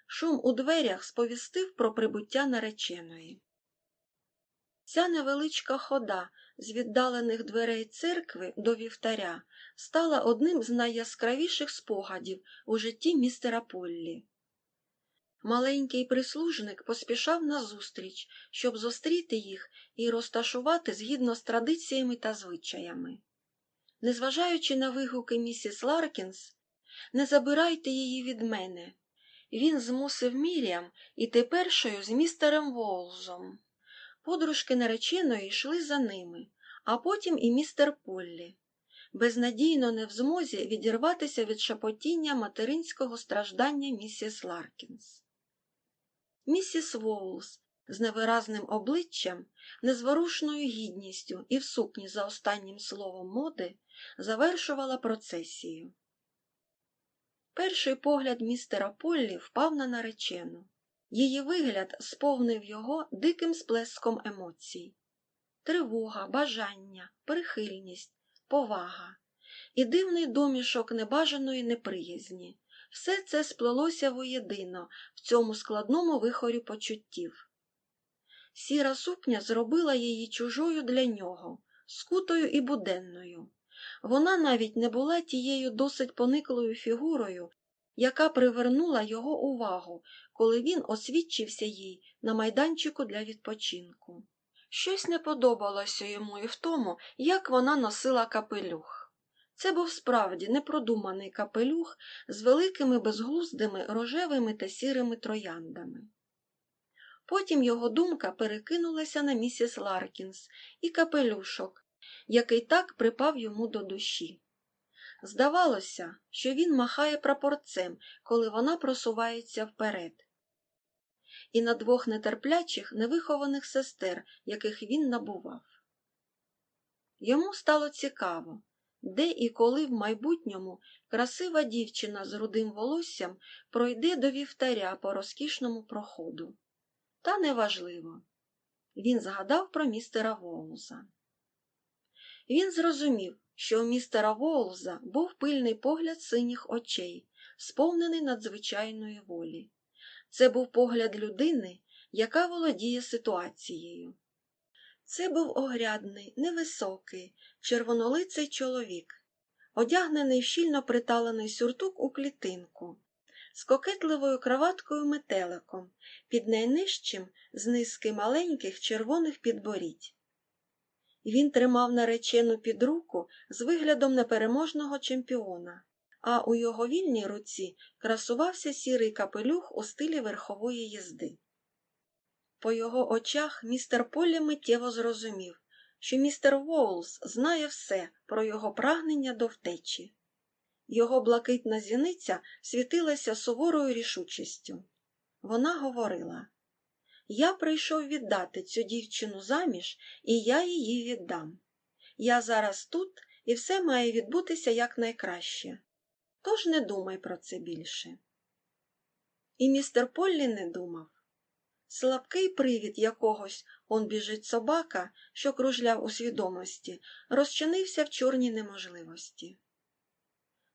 Шум у дверях сповістив про прибуття нареченої. Ця невеличка хода з віддалених дверей церкви до вівтаря стала одним з найяскравіших спогадів у житті містера Поллі. Маленький прислужник поспішав назустріч, щоб зустріти їх і розташувати згідно з традиціями та звичаями. Незважаючи на вигуки місіс Ларкінс, не забирайте її від мене. Він змусив Міріам іти першою з містером Волзом. Подружки нареченої йшли за ними, а потім і містер Поллі, безнадійно не в змозі відірватися від шепотіння материнського страждання місіс Ларкінс. Місіс Воулс з невиразним обличчям, незворушною гідністю і в сукні за останнім словом моди завершувала процесію. Перший погляд містера Поллі впав на наречену. Її вигляд сповнив його диким сплеском емоцій тривога, бажання, прихильність, повага і дивний домішок небажаної неприязні. Все це сплелося воєдино в цьому складному вихорі почуттів. Сіра сукня зробила її чужою для нього, скутою і буденною. Вона навіть не була тією досить пониклою фігурою, яка привернула його увагу, коли він освідчився їй на майданчику для відпочинку. Щось не подобалося йому і в тому, як вона носила капелюх. Це був справді непродуманий капелюх з великими безглуздими рожевими та сірими трояндами. Потім його думка перекинулася на місіс Ларкінс і капелюшок, який так припав йому до душі. Здавалося, що він махає прапорцем, коли вона просувається вперед. І на двох нетерплячих, невихованих сестер, яких він набував. Йому стало цікаво, де і коли в майбутньому красива дівчина з рудим волоссям пройде до вівтаря по розкішному проходу. Та неважливо. Він згадав про містера Воулза. Він зрозумів, що у містера Воулза був пильний погляд синіх очей, сповнений надзвичайної волі. Це був погляд людини, яка володіє ситуацією. Це був огрядний, невисокий, червонолиций чоловік, одягнений в щільно приталений сюртук у клітинку, з кокетливою краваткою метеликом, під найнижчим з низки маленьких червоних підборідь. Він тримав наречену під руку з виглядом непереможного чемпіона, а у його вільній руці красувався сірий капелюх у стилі верхової їзди. По його очах містер Полі миттєво зрозумів, що містер Воулс знає все про його прагнення до втечі. Його блакитна зіниця світилася суворою рішучістю. Вона говорила Я прийшов віддати цю дівчину заміж, і я її віддам. Я зараз тут, і все має відбутися якнайкраще. Тож не думай про це більше. І містер Поллі не думав. Слабкий привід якогось он біжить собака, що кружляв у свідомості, розчинився в чорній неможливості.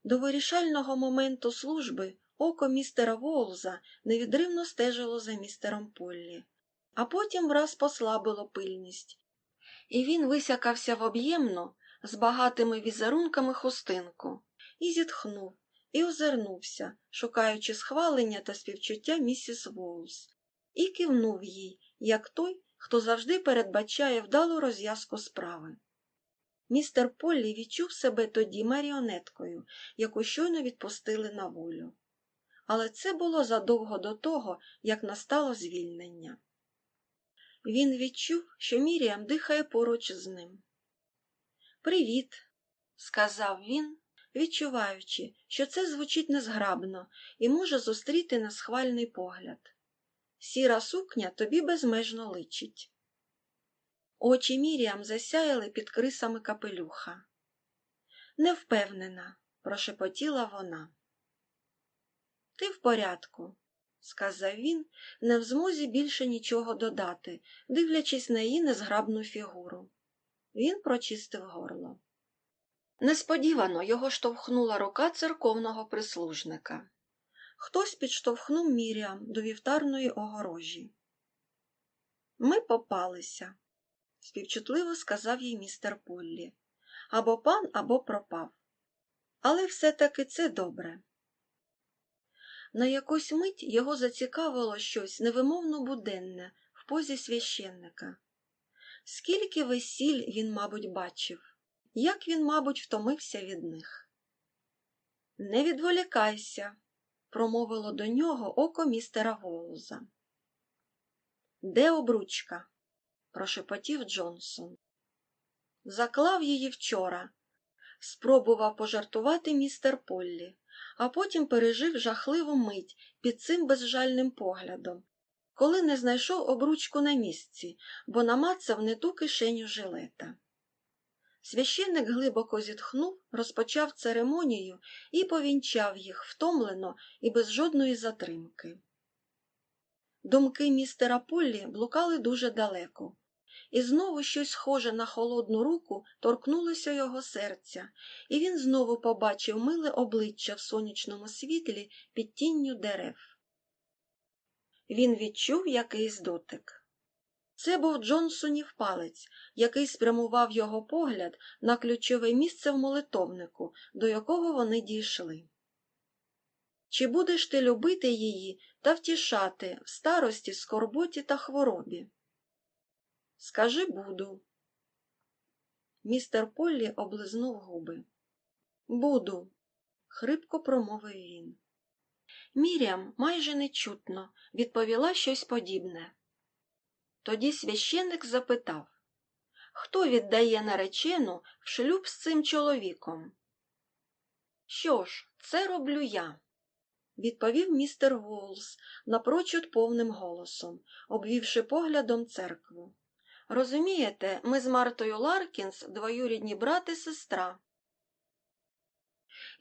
До вирішального моменту служби око містера Волза невідривно стежило за містером Поллі, а потім враз послабило пильність, і він висякався в об'ємну з багатими візерунками хустинку, і зітхнув, і озирнувся, шукаючи схвалення та співчуття місіс Волз, і кивнув їй, як той, хто завжди передбачає вдалу розв'язку справи. Містер Поллі відчув себе тоді маріонеткою, яку щойно відпустили на волю. Але це було задовго до того, як настало звільнення. Він відчув, що Міріам дихає поруч з ним. Привіт, сказав він, відчуваючи, що це звучить незграбно і може зустріти на схвальний погляд. Сіра сукня тобі безмежно личить. Очі Міріам засяяли під крисами капелюха. Не впевнена, прошепотіла вона. Ти в порядку, сказав він, не в змозі більше нічого додати, дивлячись на її незграбну фігуру. Він прочистив горло. Несподівано його штовхнула рука церковного прислужника. Хтось підштовхнув Міріам до вівтарної огорожі. Ми попалися, співчутливо сказав їй містер Поллі. Або пан, або пропав. Але все-таки це добре. На якусь мить його зацікавило щось невимовно буденне в позі священника. Скільки весіль він, мабуть, бачив, як він, мабуть, втомився від них. Не відволікайся, промовило до нього око містера Волза. Де обручка? прошепотів Джонсон. Заклав її вчора, спробував пожартувати містер Поллі, а потім пережив жахливу мить під цим безжальним поглядом, коли не знайшов обручку на місці, бо намацав не ту кишеню жилета. Священник глибоко зітхнув, розпочав церемонію і повінчав їх втомлено і без жодної затримки. Думки містера Поллі блукали дуже далеко, і знову щось схоже на холодну руку торкнулося його серця, і він знову побачив миле обличчя в сонячному світлі під тінню дерев. Він відчув якийсь дотик. Це був Джонсонів палець, який спрямував його погляд на ключове місце в молитовнику, до якого вони дійшли. Чи будеш ти любити її та втішати в старості, скорботі та хворобі? Скажи буду. Містер Поллі облизнув губи. Буду, хрипко промовив він. Міріам майже нечутно відповіла щось подібне. Тоді священник запитав Хто віддає наречену в шлюб з цим чоловіком? Що ж, це роблю я, відповів містер Волс напрочуд повним голосом, обвівши поглядом церкву. Розумієте, ми з Мартою Ларкінс двоюрідні брат і сестра.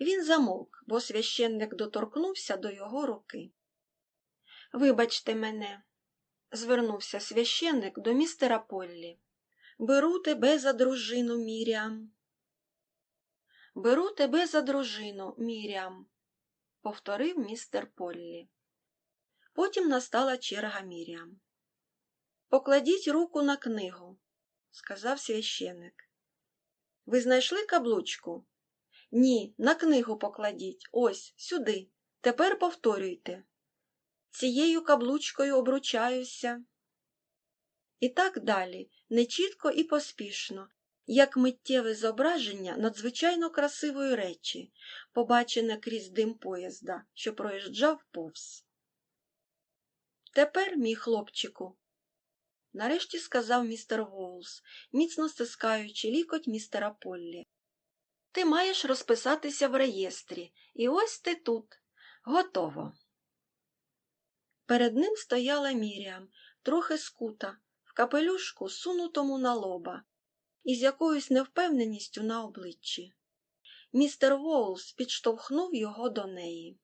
Він замовк, бо священник доторкнувся до його руки. Вибачте мене, звернувся священник до містера Поллі. Беру тебе за дружину, Міріам. Беру тебе за дружину, Міріам, повторив містер Поллі. Потім настала черга Мірям. Покладіть руку на книгу, сказав священник. Ви знайшли каблучку? Ні, на книгу покладіть. Ось, сюди. Тепер повторюйте. Цією каблучкою обручаюся. І так далі, нечітко і поспішно, як миттєве зображення надзвичайно красивої речі, побачене крізь дим поїзда, що проїжджав повз. Тепер, мій хлопчику, нарешті сказав містер Воулс, міцно стискаючи лікоть містера Поллі. Ти маєш розписатися в реєстрі, і ось ти тут. Готово. Перед ним стояла Міріам, трохи скута, в капелюшку, сунутому на лоба, і з якоюсь невпевненістю на обличчі. Містер Воулс підштовхнув його до неї.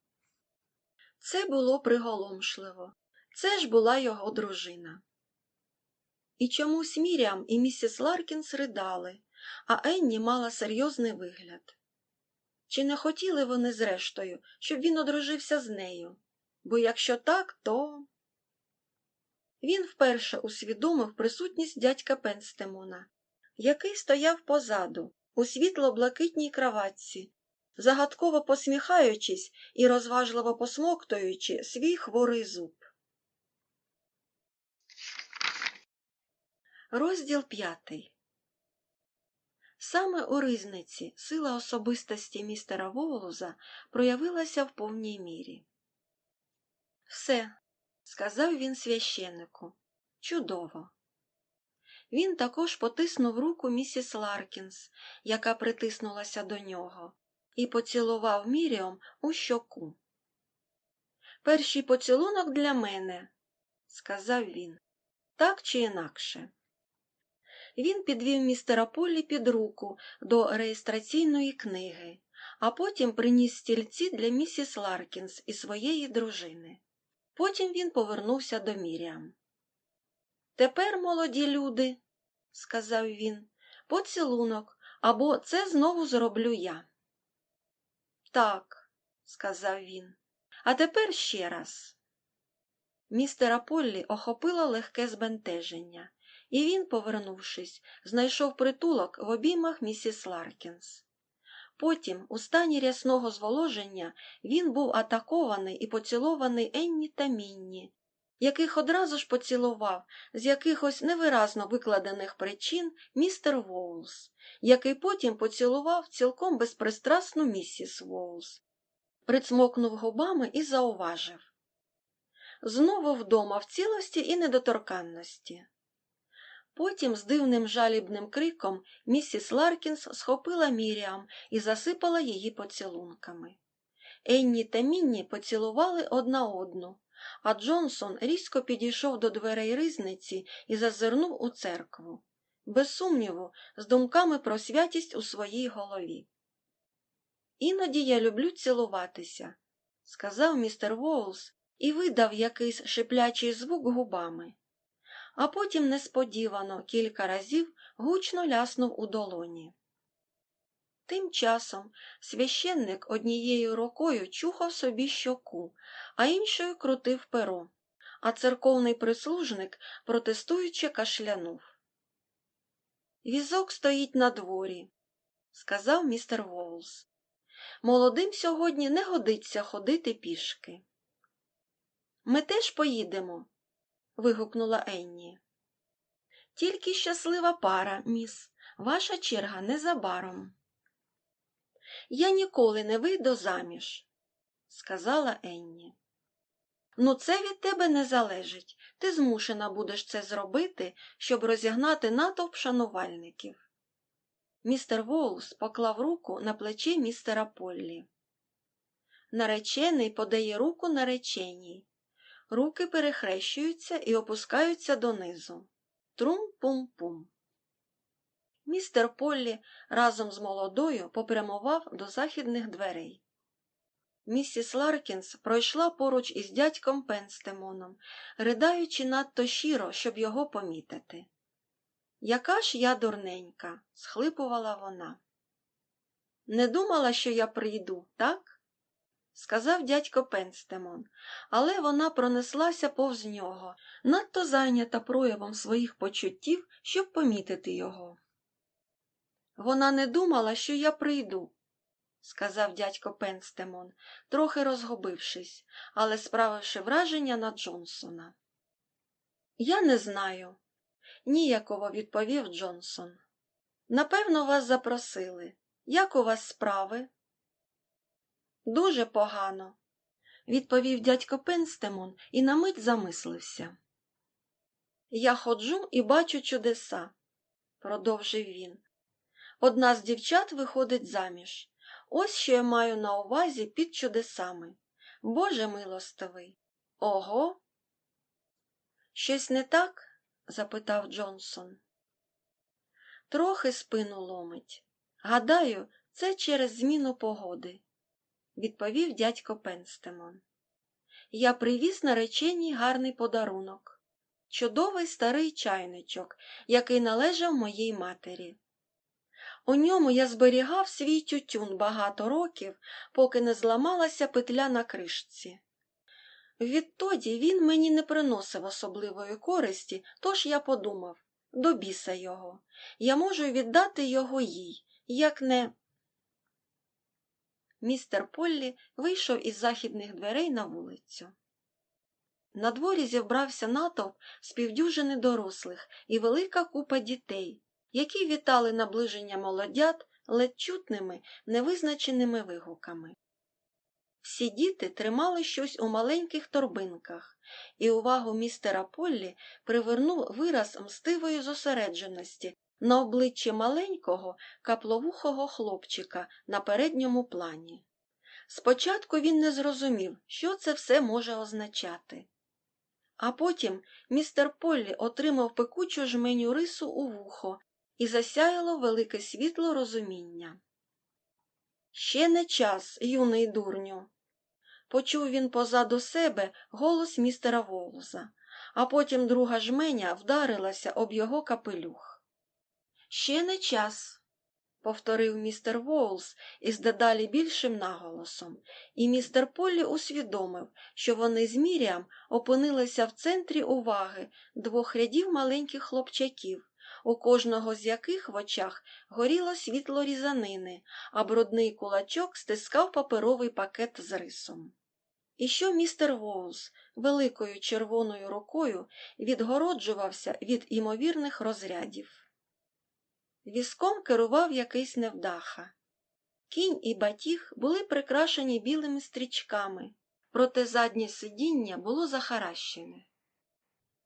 Це було приголомшливо. Це ж була його дружина. І чомусь Міріам і місіс Ларкінс ридали, а Енні мала серйозний вигляд. Чи не хотіли вони, зрештою, щоб він одружився з нею? Бо якщо так, то. Він вперше усвідомив присутність дядька Пенстемона, який стояв позаду, у світло-блакитній краватці, загадково посміхаючись і розважливо посмоктуючи свій хворий зуб. Розділ п'ятий Саме у ризниці сила особистості містера Воулуза проявилася в повній мірі. Все, сказав він священнику, чудово. Він також потиснув руку місіс Ларкінс, яка притиснулася до нього, і поцілував Міріам у щоку. Перший поцілунок для мене, сказав він, так чи інакше. Він підвів містера Поллі під руку до реєстраційної книги, а потім приніс стільці для місіс Ларкінс і своєї дружини. Потім він повернувся до Міріам. Тепер, молоді люди, сказав він, поцілунок, або це знову зроблю я. Так, сказав він, а тепер ще раз. Містера Поллі охопило легке збентеження, і він, повернувшись, знайшов притулок в обіймах місіс Ларкінс. Потім, у стані рясного зволоження, він був атакований і поцілований Енні та Мінні, яких одразу ж поцілував з якихось невиразно викладених причин містер Воулс, який потім поцілував цілком безпристрасну місіс Воулс, прицмокнув губами і зауважив знову вдома в цілості і недоторканності. Потім з дивним жалібним криком місіс Ларкінс схопила Міріам і засипала її поцілунками. Енні та Мінні поцілували одна одну, а Джонсон різко підійшов до дверей ризниці і зазирнув у церкву. Без сумніву, з думками про святість у своїй голові. Іноді я люблю цілуватися, сказав містер Воулс і видав якийсь шиплячий звук губами а потім несподівано кілька разів гучно ляснув у долоні. Тим часом священник однією рукою чухав собі щоку, а іншою крутив перо, а церковний прислужник, протестуючи, кашлянув. Візок стоїть на дворі, сказав містер Воулс. Молодим сьогодні не годиться ходити пішки. Ми теж поїдемо, вигукнула Енні. Тільки щаслива пара, міс, ваша черга незабаром. Я ніколи не вийду заміж, сказала Енні. Ну, це від тебе не залежить. Ти змушена будеш це зробити, щоб розігнати натовп шанувальників. Містер Воулс поклав руку на плече містера Поллі. Наречений подає руку нареченій. Руки перехрещуються і опускаються донизу. Трум-пум-пум. Містер Поллі разом з молодою попрямував до західних дверей. Місіс Ларкінс пройшла поруч із дядьком Пенстемоном, ридаючи надто щиро, щоб його помітити. Яка ж я дурненька, схлипувала вона. Не думала, що я прийду, так? Сказав дядько Пенстемон, але вона пронеслася повз нього, надто зайнята проявом своїх почуттів, щоб помітити його. Вона не думала, що я прийду, сказав дядько Пенстемон, трохи розгубившись, але справивши враження на Джонсона. Я не знаю, ніяково відповів Джонсон. Напевно, вас запросили. Як у вас справи? Дуже погано, відповів дядько Пенстемон і на мить замислився. Я ходжу і бачу чудеса, продовжив він. Одна з дівчат виходить заміж. Ось що я маю на увазі під чудесами. Боже милостивий. Ого. Щось не так? запитав Джонсон. Трохи спину ломить. Гадаю, це через зміну погоди відповів дядько Пенстемон. я привіз нареченій гарний подарунок. Чудовий старий чайничок, який належав моїй матері. У ньому я зберігав свій тютюн багато років, поки не зламалася петля на кришці. Відтоді він мені не приносив особливої користі, тож я подумав до біса його. Я можу віддати його їй, як не. Містер Поллі вийшов із західних дверей на вулицю. На дворі зібрався натовп з півдюжини дорослих і велика купа дітей, які вітали наближення молодят ледь чутними, невизначеними вигуками. Всі діти тримали щось у маленьких торбинках, і увагу містера Поллі привернув вираз мстивої зосередженості на обличчі маленького капловухого хлопчика на передньому плані. Спочатку він не зрозумів, що це все може означати. А потім містер Поллі отримав пекучу жменю рису у вухо і засяяло велике світло розуміння. Ще не час, юний дурню. Почув він позаду себе голос містера Волза, а потім друга жменя вдарилася об його капелюх. Ще не час, повторив містер Воулс із дедалі більшим наголосом, і містер Поллі усвідомив, що вони з Міріам опинилися в центрі уваги двох рядів маленьких хлопчаків, у кожного з яких в очах горіло світло різанини, а брудний кулачок стискав паперовий пакет з рисом. І що містер Воулс великою червоною рукою відгороджувався від імовірних розрядів. Візком керував якийсь невдаха. Кінь і батіг були прикрашені білими стрічками, проте заднє сидіння було захаращене.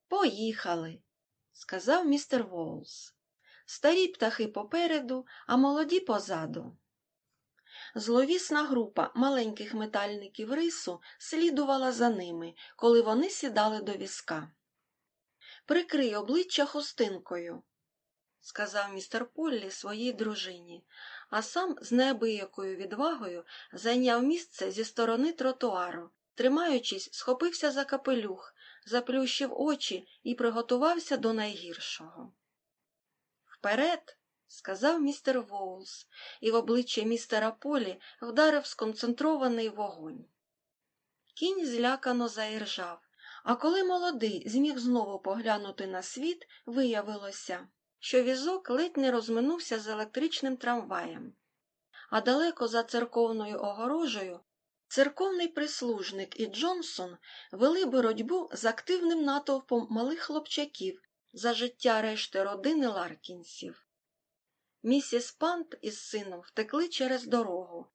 Поїхали, сказав містер Воулс. Старі птахи попереду, а молоді позаду. Зловісна група маленьких метальників рису слідувала за ними, коли вони сідали до візка. Прикрий обличчя хустинкою, сказав містер Поллі своїй дружині, а сам з неабиякою відвагою зайняв місце зі сторони тротуару, тримаючись, схопився за капелюх, заплющив очі і приготувався до найгіршого. Вперед, сказав містер Воулс, і в обличчя містера Полі вдарив сконцентрований вогонь. Кінь злякано заіржав, а коли молодий зміг знову поглянути на світ, виявилося, що візок ледь не розминувся з електричним трамваєм. А далеко за церковною огорожею церковний прислужник і Джонсон вели боротьбу з активним натовпом малих хлопчаків за життя решти родини Ларкінсів. Місіс Пант із сином втекли через дорогу.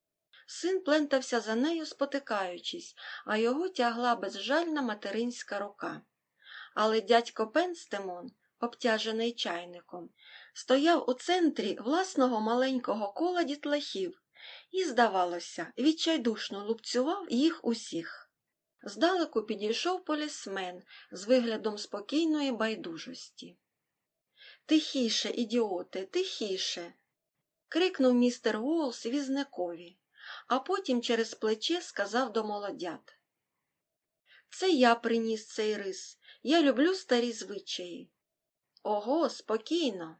Син плентався за нею, спотикаючись, а його тягла безжальна материнська рука. Але дядько Пенстемон, обтяжений чайником, стояв у центрі власного маленького кола дітлахів і, здавалося, відчайдушно лупцював їх усіх. Здалеку підійшов полісмен з виглядом спокійної байдужості. Тихіше, ідіоти, тихіше. крикнув містер Уолс візникові, а потім через плече сказав до молодят. Це я приніс цей рис. Я люблю старі звичаї. Ого, спокійно.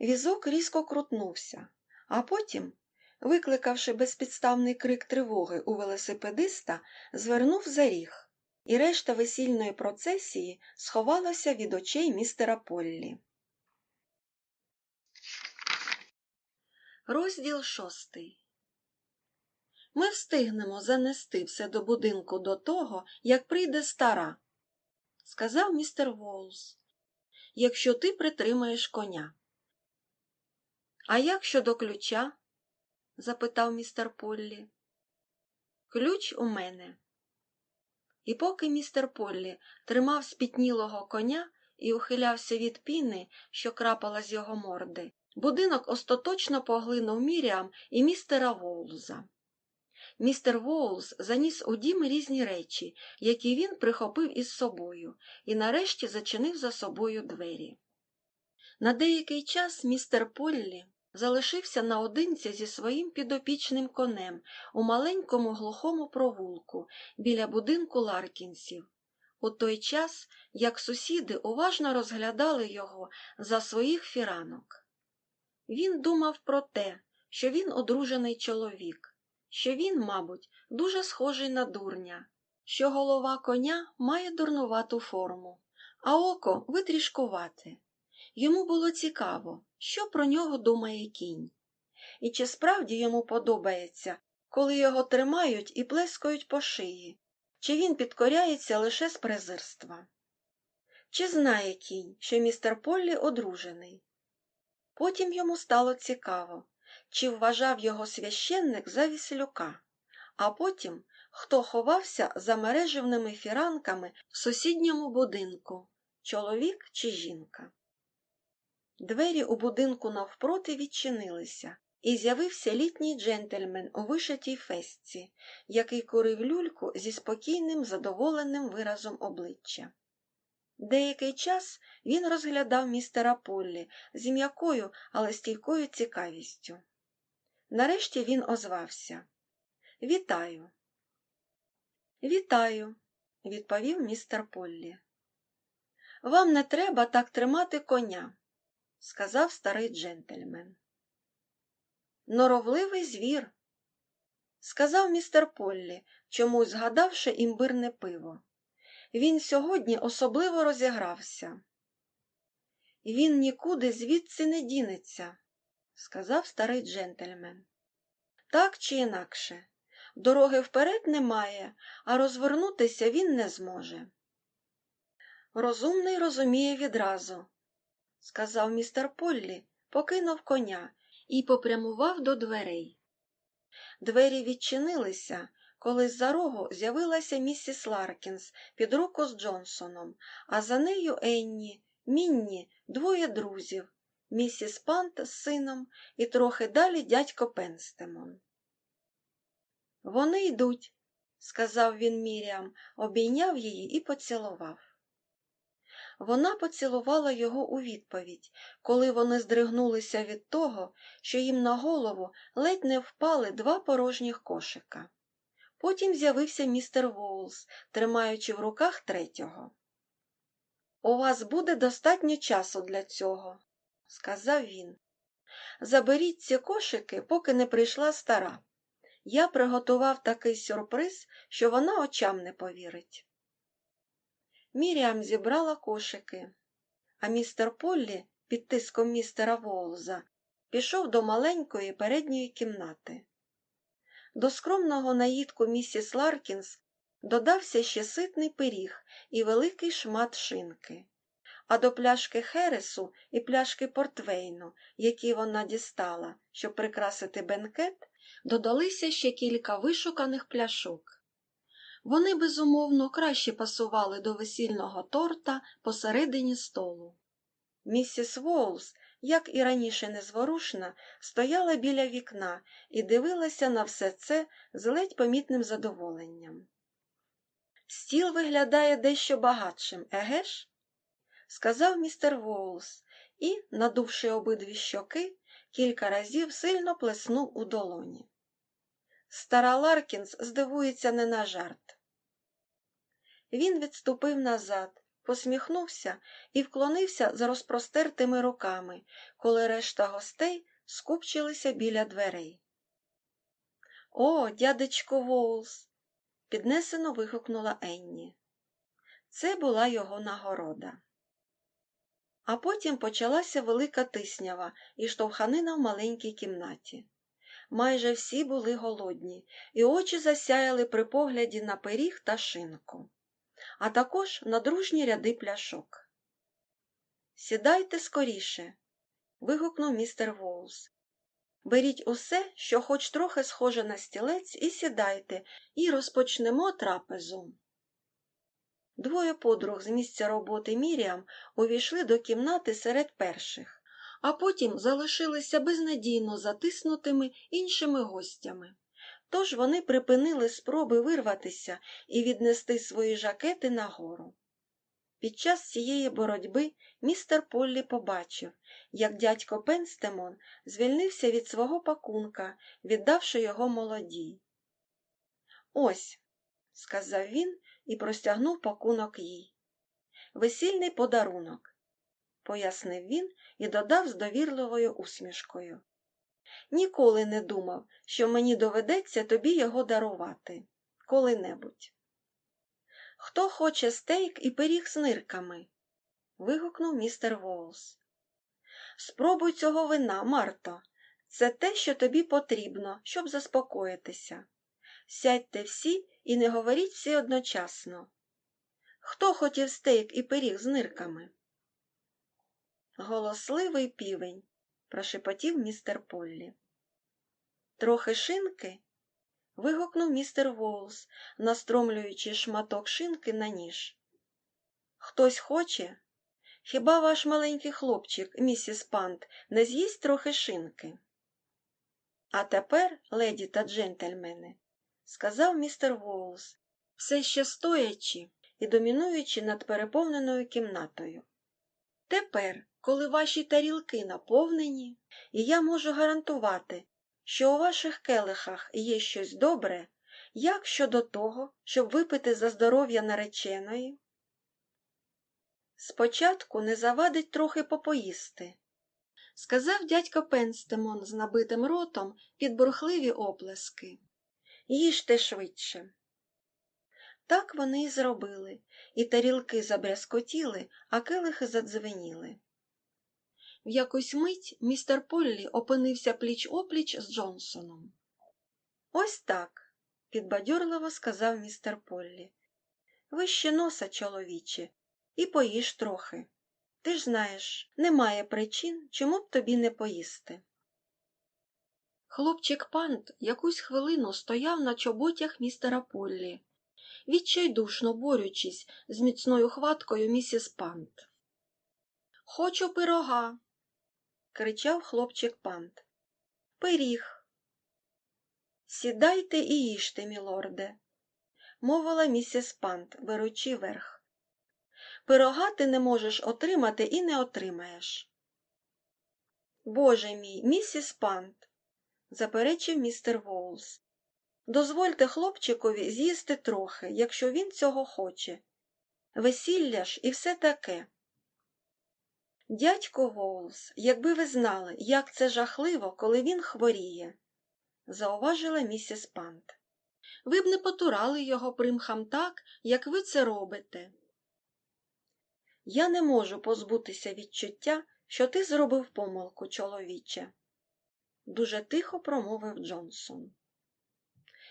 Візок різко крутнувся, а потім, викликавши безпідставний крик тривоги у велосипедиста, звернув за ріг і решта весільної процесії сховалася від очей містера Поллі. Розділ шостий Ми встигнемо занести все до будинку до того, як прийде стара, сказав містер Волс, якщо ти притримаєш коня. А як щодо ключа? запитав містер Поллі. Ключ у мене. І поки містер Поллі тримав спітнілого коня і ухилявся від піни, що крапала з його морди, будинок остаточно поглинув Міріам і містера Воулза. Містер Воулз заніс у дім різні речі, які він прихопив із собою, і нарешті зачинив за собою двері. На деякий час містер Поллі залишився наодинці зі своїм підопічним конем у маленькому глухому провулку біля будинку Ларкінсів. У той час, як сусіди уважно розглядали його за своїх фіранок. Він думав про те, що він одружений чоловік, що він, мабуть, дуже схожий на дурня, що голова коня має дурнувату форму, а око витрішкувате. Йому було цікаво, що про нього думає кінь, і чи справді йому подобається, коли його тримають і плескають по шиї, чи він підкоряється лише з презирства. Чи знає кінь, що містер Поллі одружений? Потім йому стало цікаво, чи вважав його священник за віслюка, а потім хто ховався за мереживними фіранками в сусідньому будинку чоловік чи жінка. Двері у будинку навпроти відчинилися, і з'явився літній джентльмен у вишитій фестці, який курив люльку зі спокійним, задоволеним виразом обличчя. Деякий час він розглядав містера Поллі з м'якою, але стійкою цікавістю. Нарешті він озвався Вітаю. Вітаю, відповів містер Поллі. Вам не треба так тримати коня, сказав старий джентльмен. Норовливий звір, сказав містер Поллі, чомусь згадавши імбирне пиво. Він сьогодні особливо розігрався. Він нікуди звідси не дінеться, сказав старий джентльмен. Так чи інакше, дороги вперед немає, а розвернутися він не зможе. Розумний розуміє відразу, сказав містер Поллі, покинув коня і попрямував до дверей. Двері відчинилися, коли з-за рогу з'явилася місіс Ларкінс під руку з Джонсоном, а за нею Енні, Мінні, двоє друзів, місіс Пант з сином і трохи далі дядько Пенстемон. Вони йдуть, сказав він Міріам, обійняв її і поцілував. Вона поцілувала його у відповідь, коли вони здригнулися від того, що їм на голову ледь не впали два порожніх кошика. Потім з'явився містер Воулс, тримаючи в руках третього. У вас буде достатньо часу для цього, сказав він. Заберіть ці кошики, поки не прийшла стара. Я приготував такий сюрприз, що вона очам не повірить. Міріам зібрала кошики, а містер Поллі під тиском містера Воулза пішов до маленької передньої кімнати. До скромного наїдку місіс Ларкінс додався ще ситний пиріг і великий шмат шинки, а до пляшки Хересу і пляшки портвейну, які вона дістала, щоб прикрасити бенкет, додалися ще кілька вишуканих пляшок. Вони, безумовно, краще пасували до весільного торта посередині столу. Місіс Воулс, як і раніше незворушна, стояла біля вікна і дивилася на все це з ледь помітним задоволенням. Стіл виглядає дещо багатшим, еге ж? Сказав містер Воулс і, надувши обидві щоки, кілька разів сильно плеснув у долоні. Стара Ларкінс здивується не на жарт. Він відступив назад, посміхнувся і вклонився за розпростертими руками, коли решта гостей скупчилися біля дверей. О, дядечко Воулс. піднесено вигукнула Енні. Це була його нагорода. А потім почалася велика тиснява і штовханина в маленькій кімнаті. Майже всі були голодні, і очі засяяли при погляді на пиріг та шинку, а також на дружні ряди пляшок. Сідайте скоріше. вигукнув містер Воулс. Беріть усе, що хоч трохи схоже на стілець, і сідайте, і розпочнемо трапезу. Двоє подруг з місця роботи Міріам увійшли до кімнати серед перших а потім залишилися безнадійно затиснутими іншими гостями. Тож вони припинили спроби вирватися і віднести свої жакети нагору. Під час цієї боротьби містер Поллі побачив, як дядько Пенстемон звільнився від свого пакунка, віддавши його молодій. Ось, сказав він і простягнув пакунок їй. Весільний подарунок, пояснив він і додав з довірливою усмішкою. Ніколи не думав, що мені доведеться тобі його дарувати коли-небудь. Хто хоче стейк і пиріг з нирками? вигукнув містер Волс. Спробуй цього вина, Марто. Це те, що тобі потрібно, щоб заспокоїтися. Сядьте всі і не говоріть всі одночасно. Хто хотів стейк і пиріг з нирками? Голосистий півень, прошепотів містер Поллі. Трохи шинки? вигукнув містер Волс, настромлюючи шматок шинки на ніж. Хтось хоче? Хіба ваш маленький хлопчик, місіс Пант, не з'їсть трохи шинки? А тепер, леді та джентльмени, сказав містер Волс, все ще стоячи і домінуючи над переповненою кімнатою. Тепер, коли ваші тарілки наповнені, і я можу гарантувати, що у ваших келихах є щось добре, як щодо того, щоб випити за здоров'я нареченої? Спочатку не завадить трохи попоїсти, сказав дядько Пенстемон з набитим ротом під бурхливі оплески. Їжте швидше. Так вони й зробили, і тарілки забрязкотіли, а келихи задзвеніли. В якусь мить містер Поллі опинився пліч опліч з Джонсоном. Ось так, підбадьорливо сказав містер Поллі. Вище носа, чоловіче, і поїж трохи. Ти ж знаєш, немає причин, чому б тобі не поїсти. Хлопчик пант якусь хвилину стояв на чоботях містера Поллі, відчайдушно борючись з міцною хваткою місіс Пант. Хочу пирога, кричав хлопчик пант. Пиріг. Сідайте і їжте, мілорде, мовила місіс Пант, беручи верх. Пирога ти не можеш отримати і не отримаєш. Боже мій, місіс Пант, заперечив містер Воулс. Дозвольте хлопчикові з'їсти трохи, якщо він цього хоче. Весілля ж і все таке. Дядько Воулс, якби ви знали, як це жахливо, коли він хворіє, зауважила місіс Пант. Ви б не потурали його примхам так, як ви це робите. Я не можу позбутися відчуття, що ти зробив помилку, чоловіче, дуже тихо промовив Джонсон.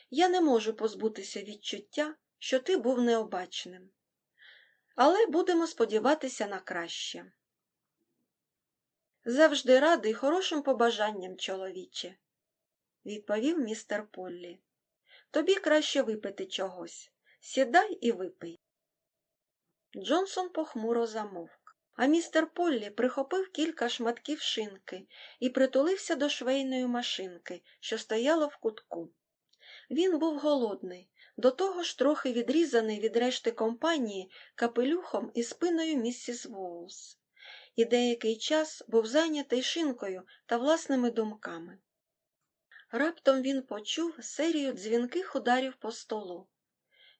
Я не можу позбутися відчуття, що ти був необачним. Але будемо сподіватися на краще. Завжди радий хорошим побажанням, чоловіче, відповів містер Поллі. Тобі краще випити чогось. Сідай і випий. Джонсон похмуро замовк, а містер Поллі прихопив кілька шматків шинки і притулився до швейної машинки, що стояла в кутку. Він був голодний, до того ж трохи відрізаний від решти компанії капелюхом і спиною місіс Воулс і деякий час був зайнятий шинкою та власними думками. Раптом він почув серію дзвінких ударів по столу.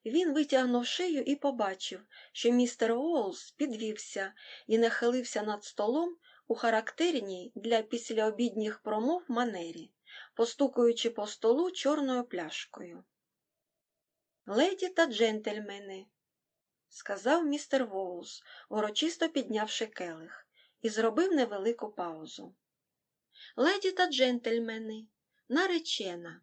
Він витягнув шию і побачив, що містер Уолс підвівся і нахилився над столом у характерній для післяобідніх промов манері, постукуючи по столу чорною пляшкою. Леді та джентльмени, сказав містер Воулс, урочисто піднявши келих, і зробив невелику паузу. Леді та джентльмени, наречена.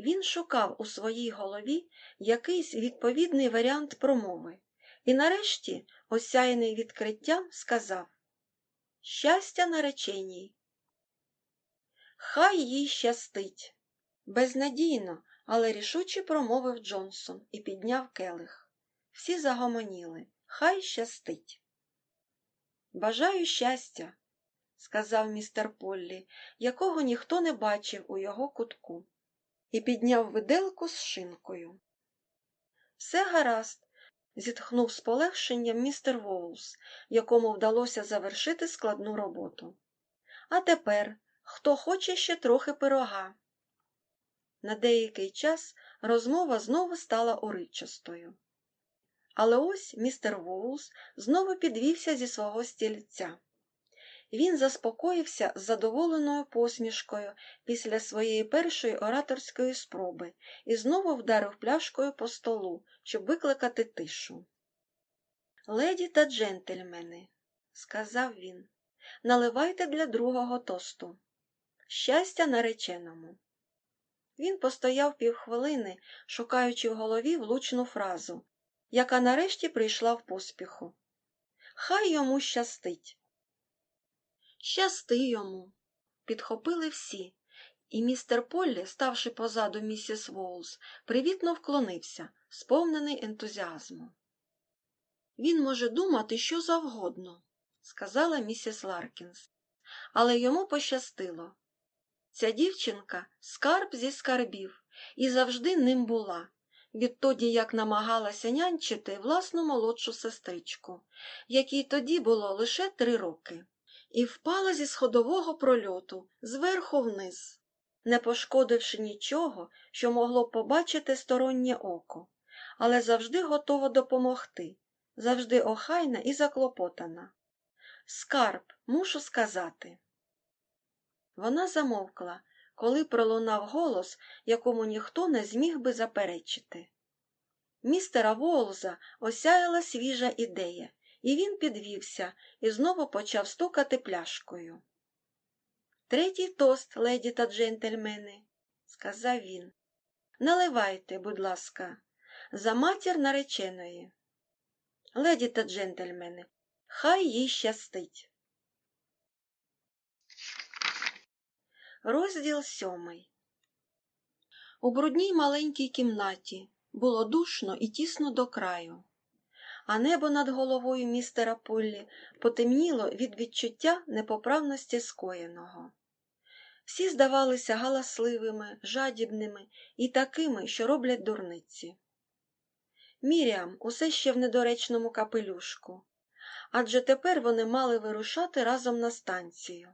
Він шукав у своїй голові якийсь відповідний варіант промови і нарешті, осяяний відкриттям, сказав Щастя нареченій. Хай їй щастить. Безнадійно, але рішуче промовив Джонсон і підняв келих. Всі загомоніли. Хай щастить. Бажаю щастя, сказав містер Поллі, якого ніхто не бачив у його кутку, і підняв виделку з шинкою. Все гаразд, зітхнув з полегшенням містер Воулс, якому вдалося завершити складну роботу. А тепер, хто хоче ще трохи пирога. На деякий час розмова знову стала уричастою. Але ось містер Воулс знову підвівся зі свого стільця. Він заспокоївся з задоволеною посмішкою після своєї першої ораторської спроби і знову вдарив пляшкою по столу, щоб викликати тишу. Леді та джентльмени, сказав він, наливайте для другого тосту. Щастя нареченому. Він постояв півхвилини, шукаючи в голові влучну фразу, яка нарешті прийшла в поспіху. Хай йому щастить. Щасти йому. Підхопили всі, і містер Поллі, ставши позаду місіс Воулс, привітно вклонився, сповнений ентузіазму. Він може думати що завгодно, сказала місіс Ларкінс, але йому пощастило. Ця дівчинка скарб зі скарбів і завжди ним була, відтоді як намагалася нянчити власну молодшу сестричку, якій тоді було лише три роки, і впала зі сходового прольоту зверху вниз, не пошкодивши нічого, що могло побачити стороннє око, але завжди готова допомогти, завжди охайна і заклопотана. Скарб, мушу сказати. Вона замовкла, коли пролунав голос, якому ніхто не зміг би заперечити. Містера Волза осяяла свіжа ідея, і він підвівся і знову почав стукати пляшкою. Третій тост, леді та джентльмени, сказав він. Наливайте, будь ласка, за матір нареченої. Леді та джентльмени, хай їй щастить. Розділ сьомий. У брудній маленькій кімнаті було душно і тісно до краю, а небо над головою містера Поллі потемніло від відчуття непоправності скоєного. Всі здавалися галасливими, жадібними і такими, що роблять дурниці. Міріам усе ще в недоречному капелюшку, адже тепер вони мали вирушати разом на станцію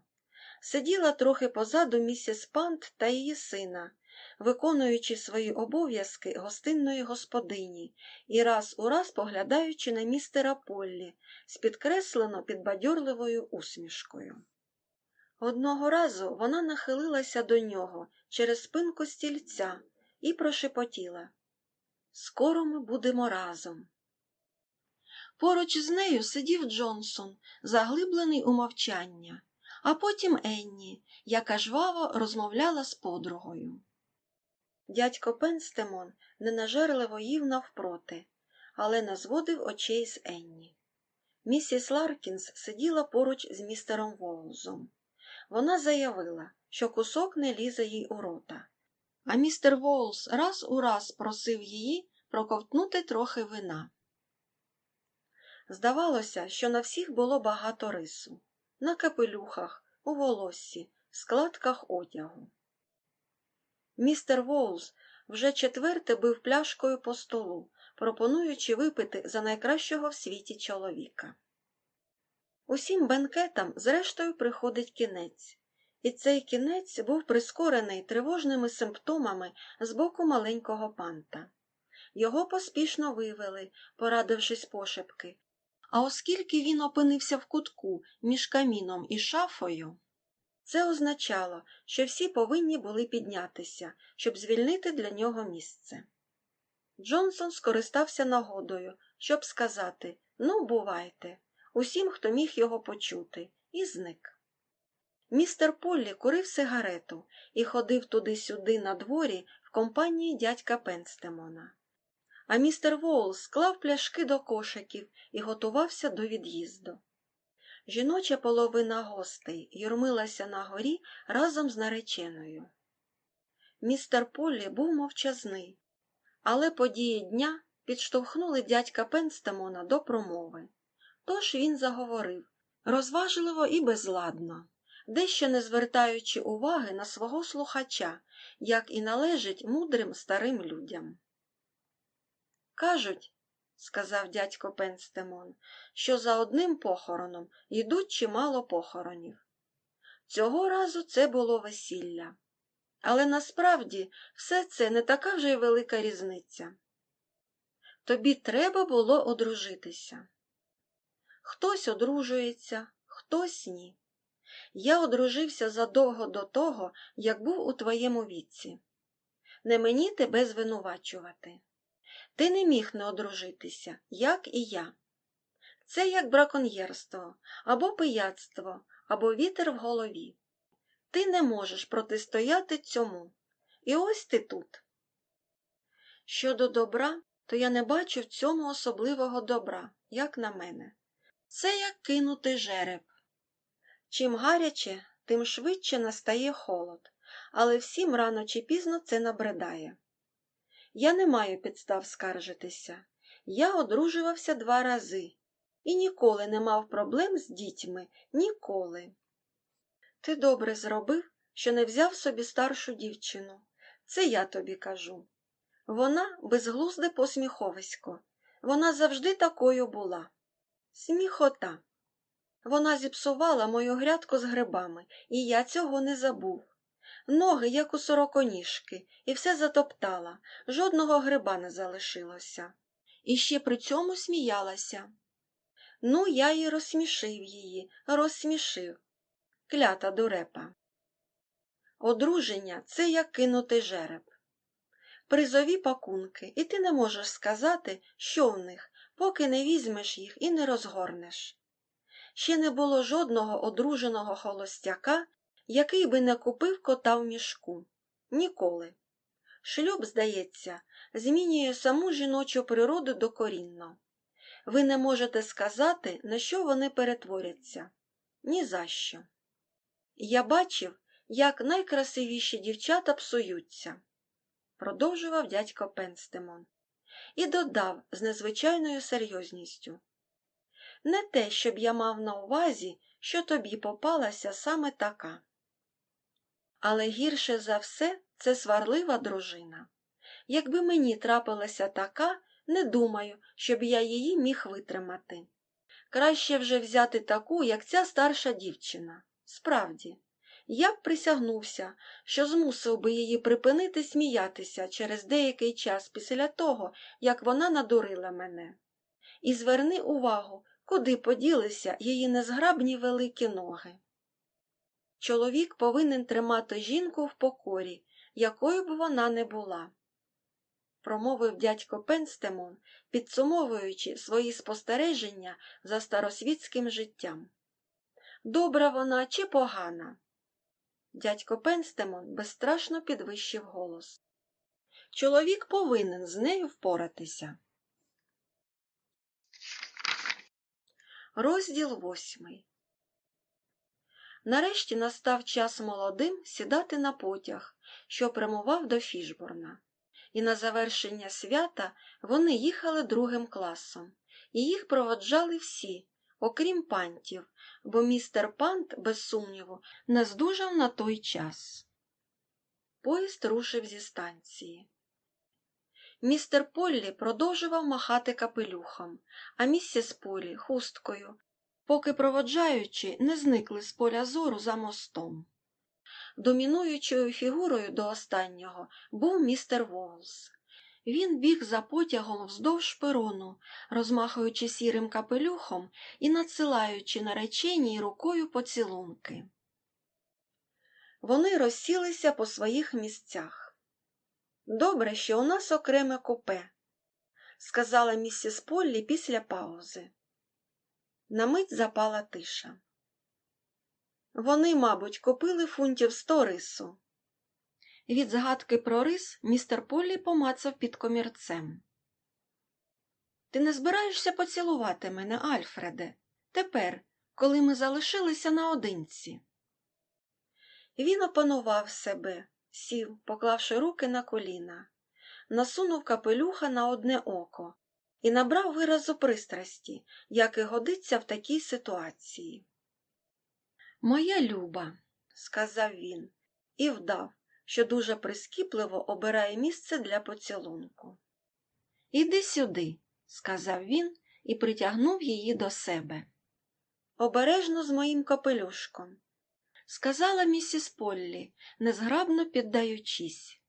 сиділа трохи позаду місіс Пант та її сина, виконуючи свої обов'язки гостинної господині і раз у раз поглядаючи на містера Поллі з підкреслено підбадьорливою усмішкою. Одного разу вона нахилилася до нього через спинку стільця і прошепотіла Скоро ми будемо разом. Поруч з нею сидів Джонсон, заглиблений у мовчання а потім Енні, яка жваво розмовляла з подругою. Дядько Пенстемон ненажерливо їв навпроти, але не зводив очей з Енні. Місіс Ларкінс сиділа поруч з містером Воулзом. Вона заявила, що кусок не лізе їй у рота, а містер Воулз раз у раз просив її проковтнути трохи вина. Здавалося, що на всіх було багато рису на капелюхах, у волоссі, складках одягу. Містер Воулс вже четверте бив пляшкою по столу, пропонуючи випити за найкращого в світі чоловіка. Усім бенкетам, зрештою, приходить кінець, і цей кінець був прискорений тривожними симптомами з боку маленького панта. Його поспішно вивели, порадившись пошепки, а оскільки він опинився в кутку між каміном і шафою, це означало, що всі повинні були піднятися, щоб звільнити для нього місце. Джонсон скористався нагодою, щоб сказати Ну, бувайте, усім, хто міг його почути, і зник. Містер Поллі курив сигарету і ходив туди-сюди на дворі в компанії дядька Пенстемона а містер Воулс склав пляшки до кошиків і готувався до від'їзду. Жіноча половина гостей юрмилася на горі разом з нареченою. Містер Поллі був мовчазний, але події дня підштовхнули дядька Пенстемона до промови. Тож він заговорив розважливо і безладно, дещо не звертаючи уваги на свого слухача, як і належить мудрим старим людям. Кажуть, сказав дядько Пенстемон, що за одним похороном йдуть чимало похоронів. Цього разу це було весілля. Але насправді все це не така вже й велика різниця. Тобі треба було одружитися. Хтось одружується, хтось ні. Я одружився задовго до того, як був у твоєму віці. Не мені тебе звинувачувати. Ти не міг не одружитися, як і я. Це як браконьєрство, або пияцтво, або вітер в голові. Ти не можеш протистояти цьому. І ось ти тут. Щодо добра, то я не бачу в цьому особливого добра, як на мене. Це як кинути жереб. Чим гаряче, тим швидше настає холод, але всім рано чи пізно це набридає. Я не маю підстав скаржитися. Я одружувався два рази і ніколи не мав проблем з дітьми, ніколи. Ти добре зробив, що не взяв собі старшу дівчину. Це я тобі кажу. Вона безглузде посміховисько. Вона завжди такою була. Сміхота. Вона зіпсувала мою грядку з грибами, і я цього не забув. Ноги, як у сороконіжки, і все затоптала, жодного гриба не залишилося. І ще при цьому сміялася. Ну, я й розсмішив її, розсмішив. Клята дурепа. Одруження це як кинути жереб. Призові пакунки, і ти не можеш сказати, що в них, поки не візьмеш їх і не розгорнеш. Ще не було жодного одруженого холостяка, який би не купив кота в мішку. Ніколи. Шлюб, здається, змінює саму жіночу природу докорінно. Ви не можете сказати, на що вони перетворяться. Ні за що. Я бачив, як найкрасивіші дівчата псуються, продовжував дядько Пенстемон, і додав з незвичайною серйозністю. Не те, щоб я мав на увазі, що тобі попалася саме така. Але гірше за все це сварлива дружина. Якби мені трапилася така, не думаю, щоб я її міг витримати. Краще вже взяти таку, як ця старша дівчина. Справді, я б присягнувся, що змусив би її припинити сміятися через деякий час після того, як вона надурила мене. І зверни увагу, куди поділися її незграбні великі ноги. Чоловік повинен тримати жінку в покорі, якою б вона не була, промовив дядько Пенстемон, підсумовуючи свої спостереження за старосвітським життям. Добра вона чи погана? Дядько Пенстемон безстрашно підвищив голос. Чоловік повинен з нею впоратися. Розділ восьмий. Нарешті настав час молодим сідати на потяг, що прямував до Фішборна. І на завершення свята вони їхали другим класом, і їх проводжали всі, окрім пантів, бо містер Пант, без сумніву, не здужав на той час. Поїзд рушив зі станції. Містер Поллі продовжував махати капелюхом, а місіс Полі хусткою, поки проводжаючи, не зникли з поля зору за мостом. Домінуючою фігурою до останнього був містер Волс. Він біг за потягом вздовж перону, розмахуючи сірим капелюхом і надсилаючи нареченій рукою поцілунки. Вони розсілися по своїх місцях. Добре, що у нас окреме купе, сказала місіс Поллі після паузи. На мить запала тиша. Вони, мабуть, купили фунтів сто рису. Від згадки про рис містер Поллі помацав під комірцем. Ти не збираєшся поцілувати мене, Альфреде, тепер, коли ми залишилися наодинці. Він опанував себе, сів, поклавши руки на коліна, насунув капелюха на одне око і набрав виразу пристрасті, як і годиться в такій ситуації. Моя люба, сказав він, і вдав, що дуже прискіпливо обирає місце для поцілунку. Іди сюди, сказав він і притягнув її до себе. Обережно з моїм капелюшком, сказала місіс Поллі, незграбно піддаючись.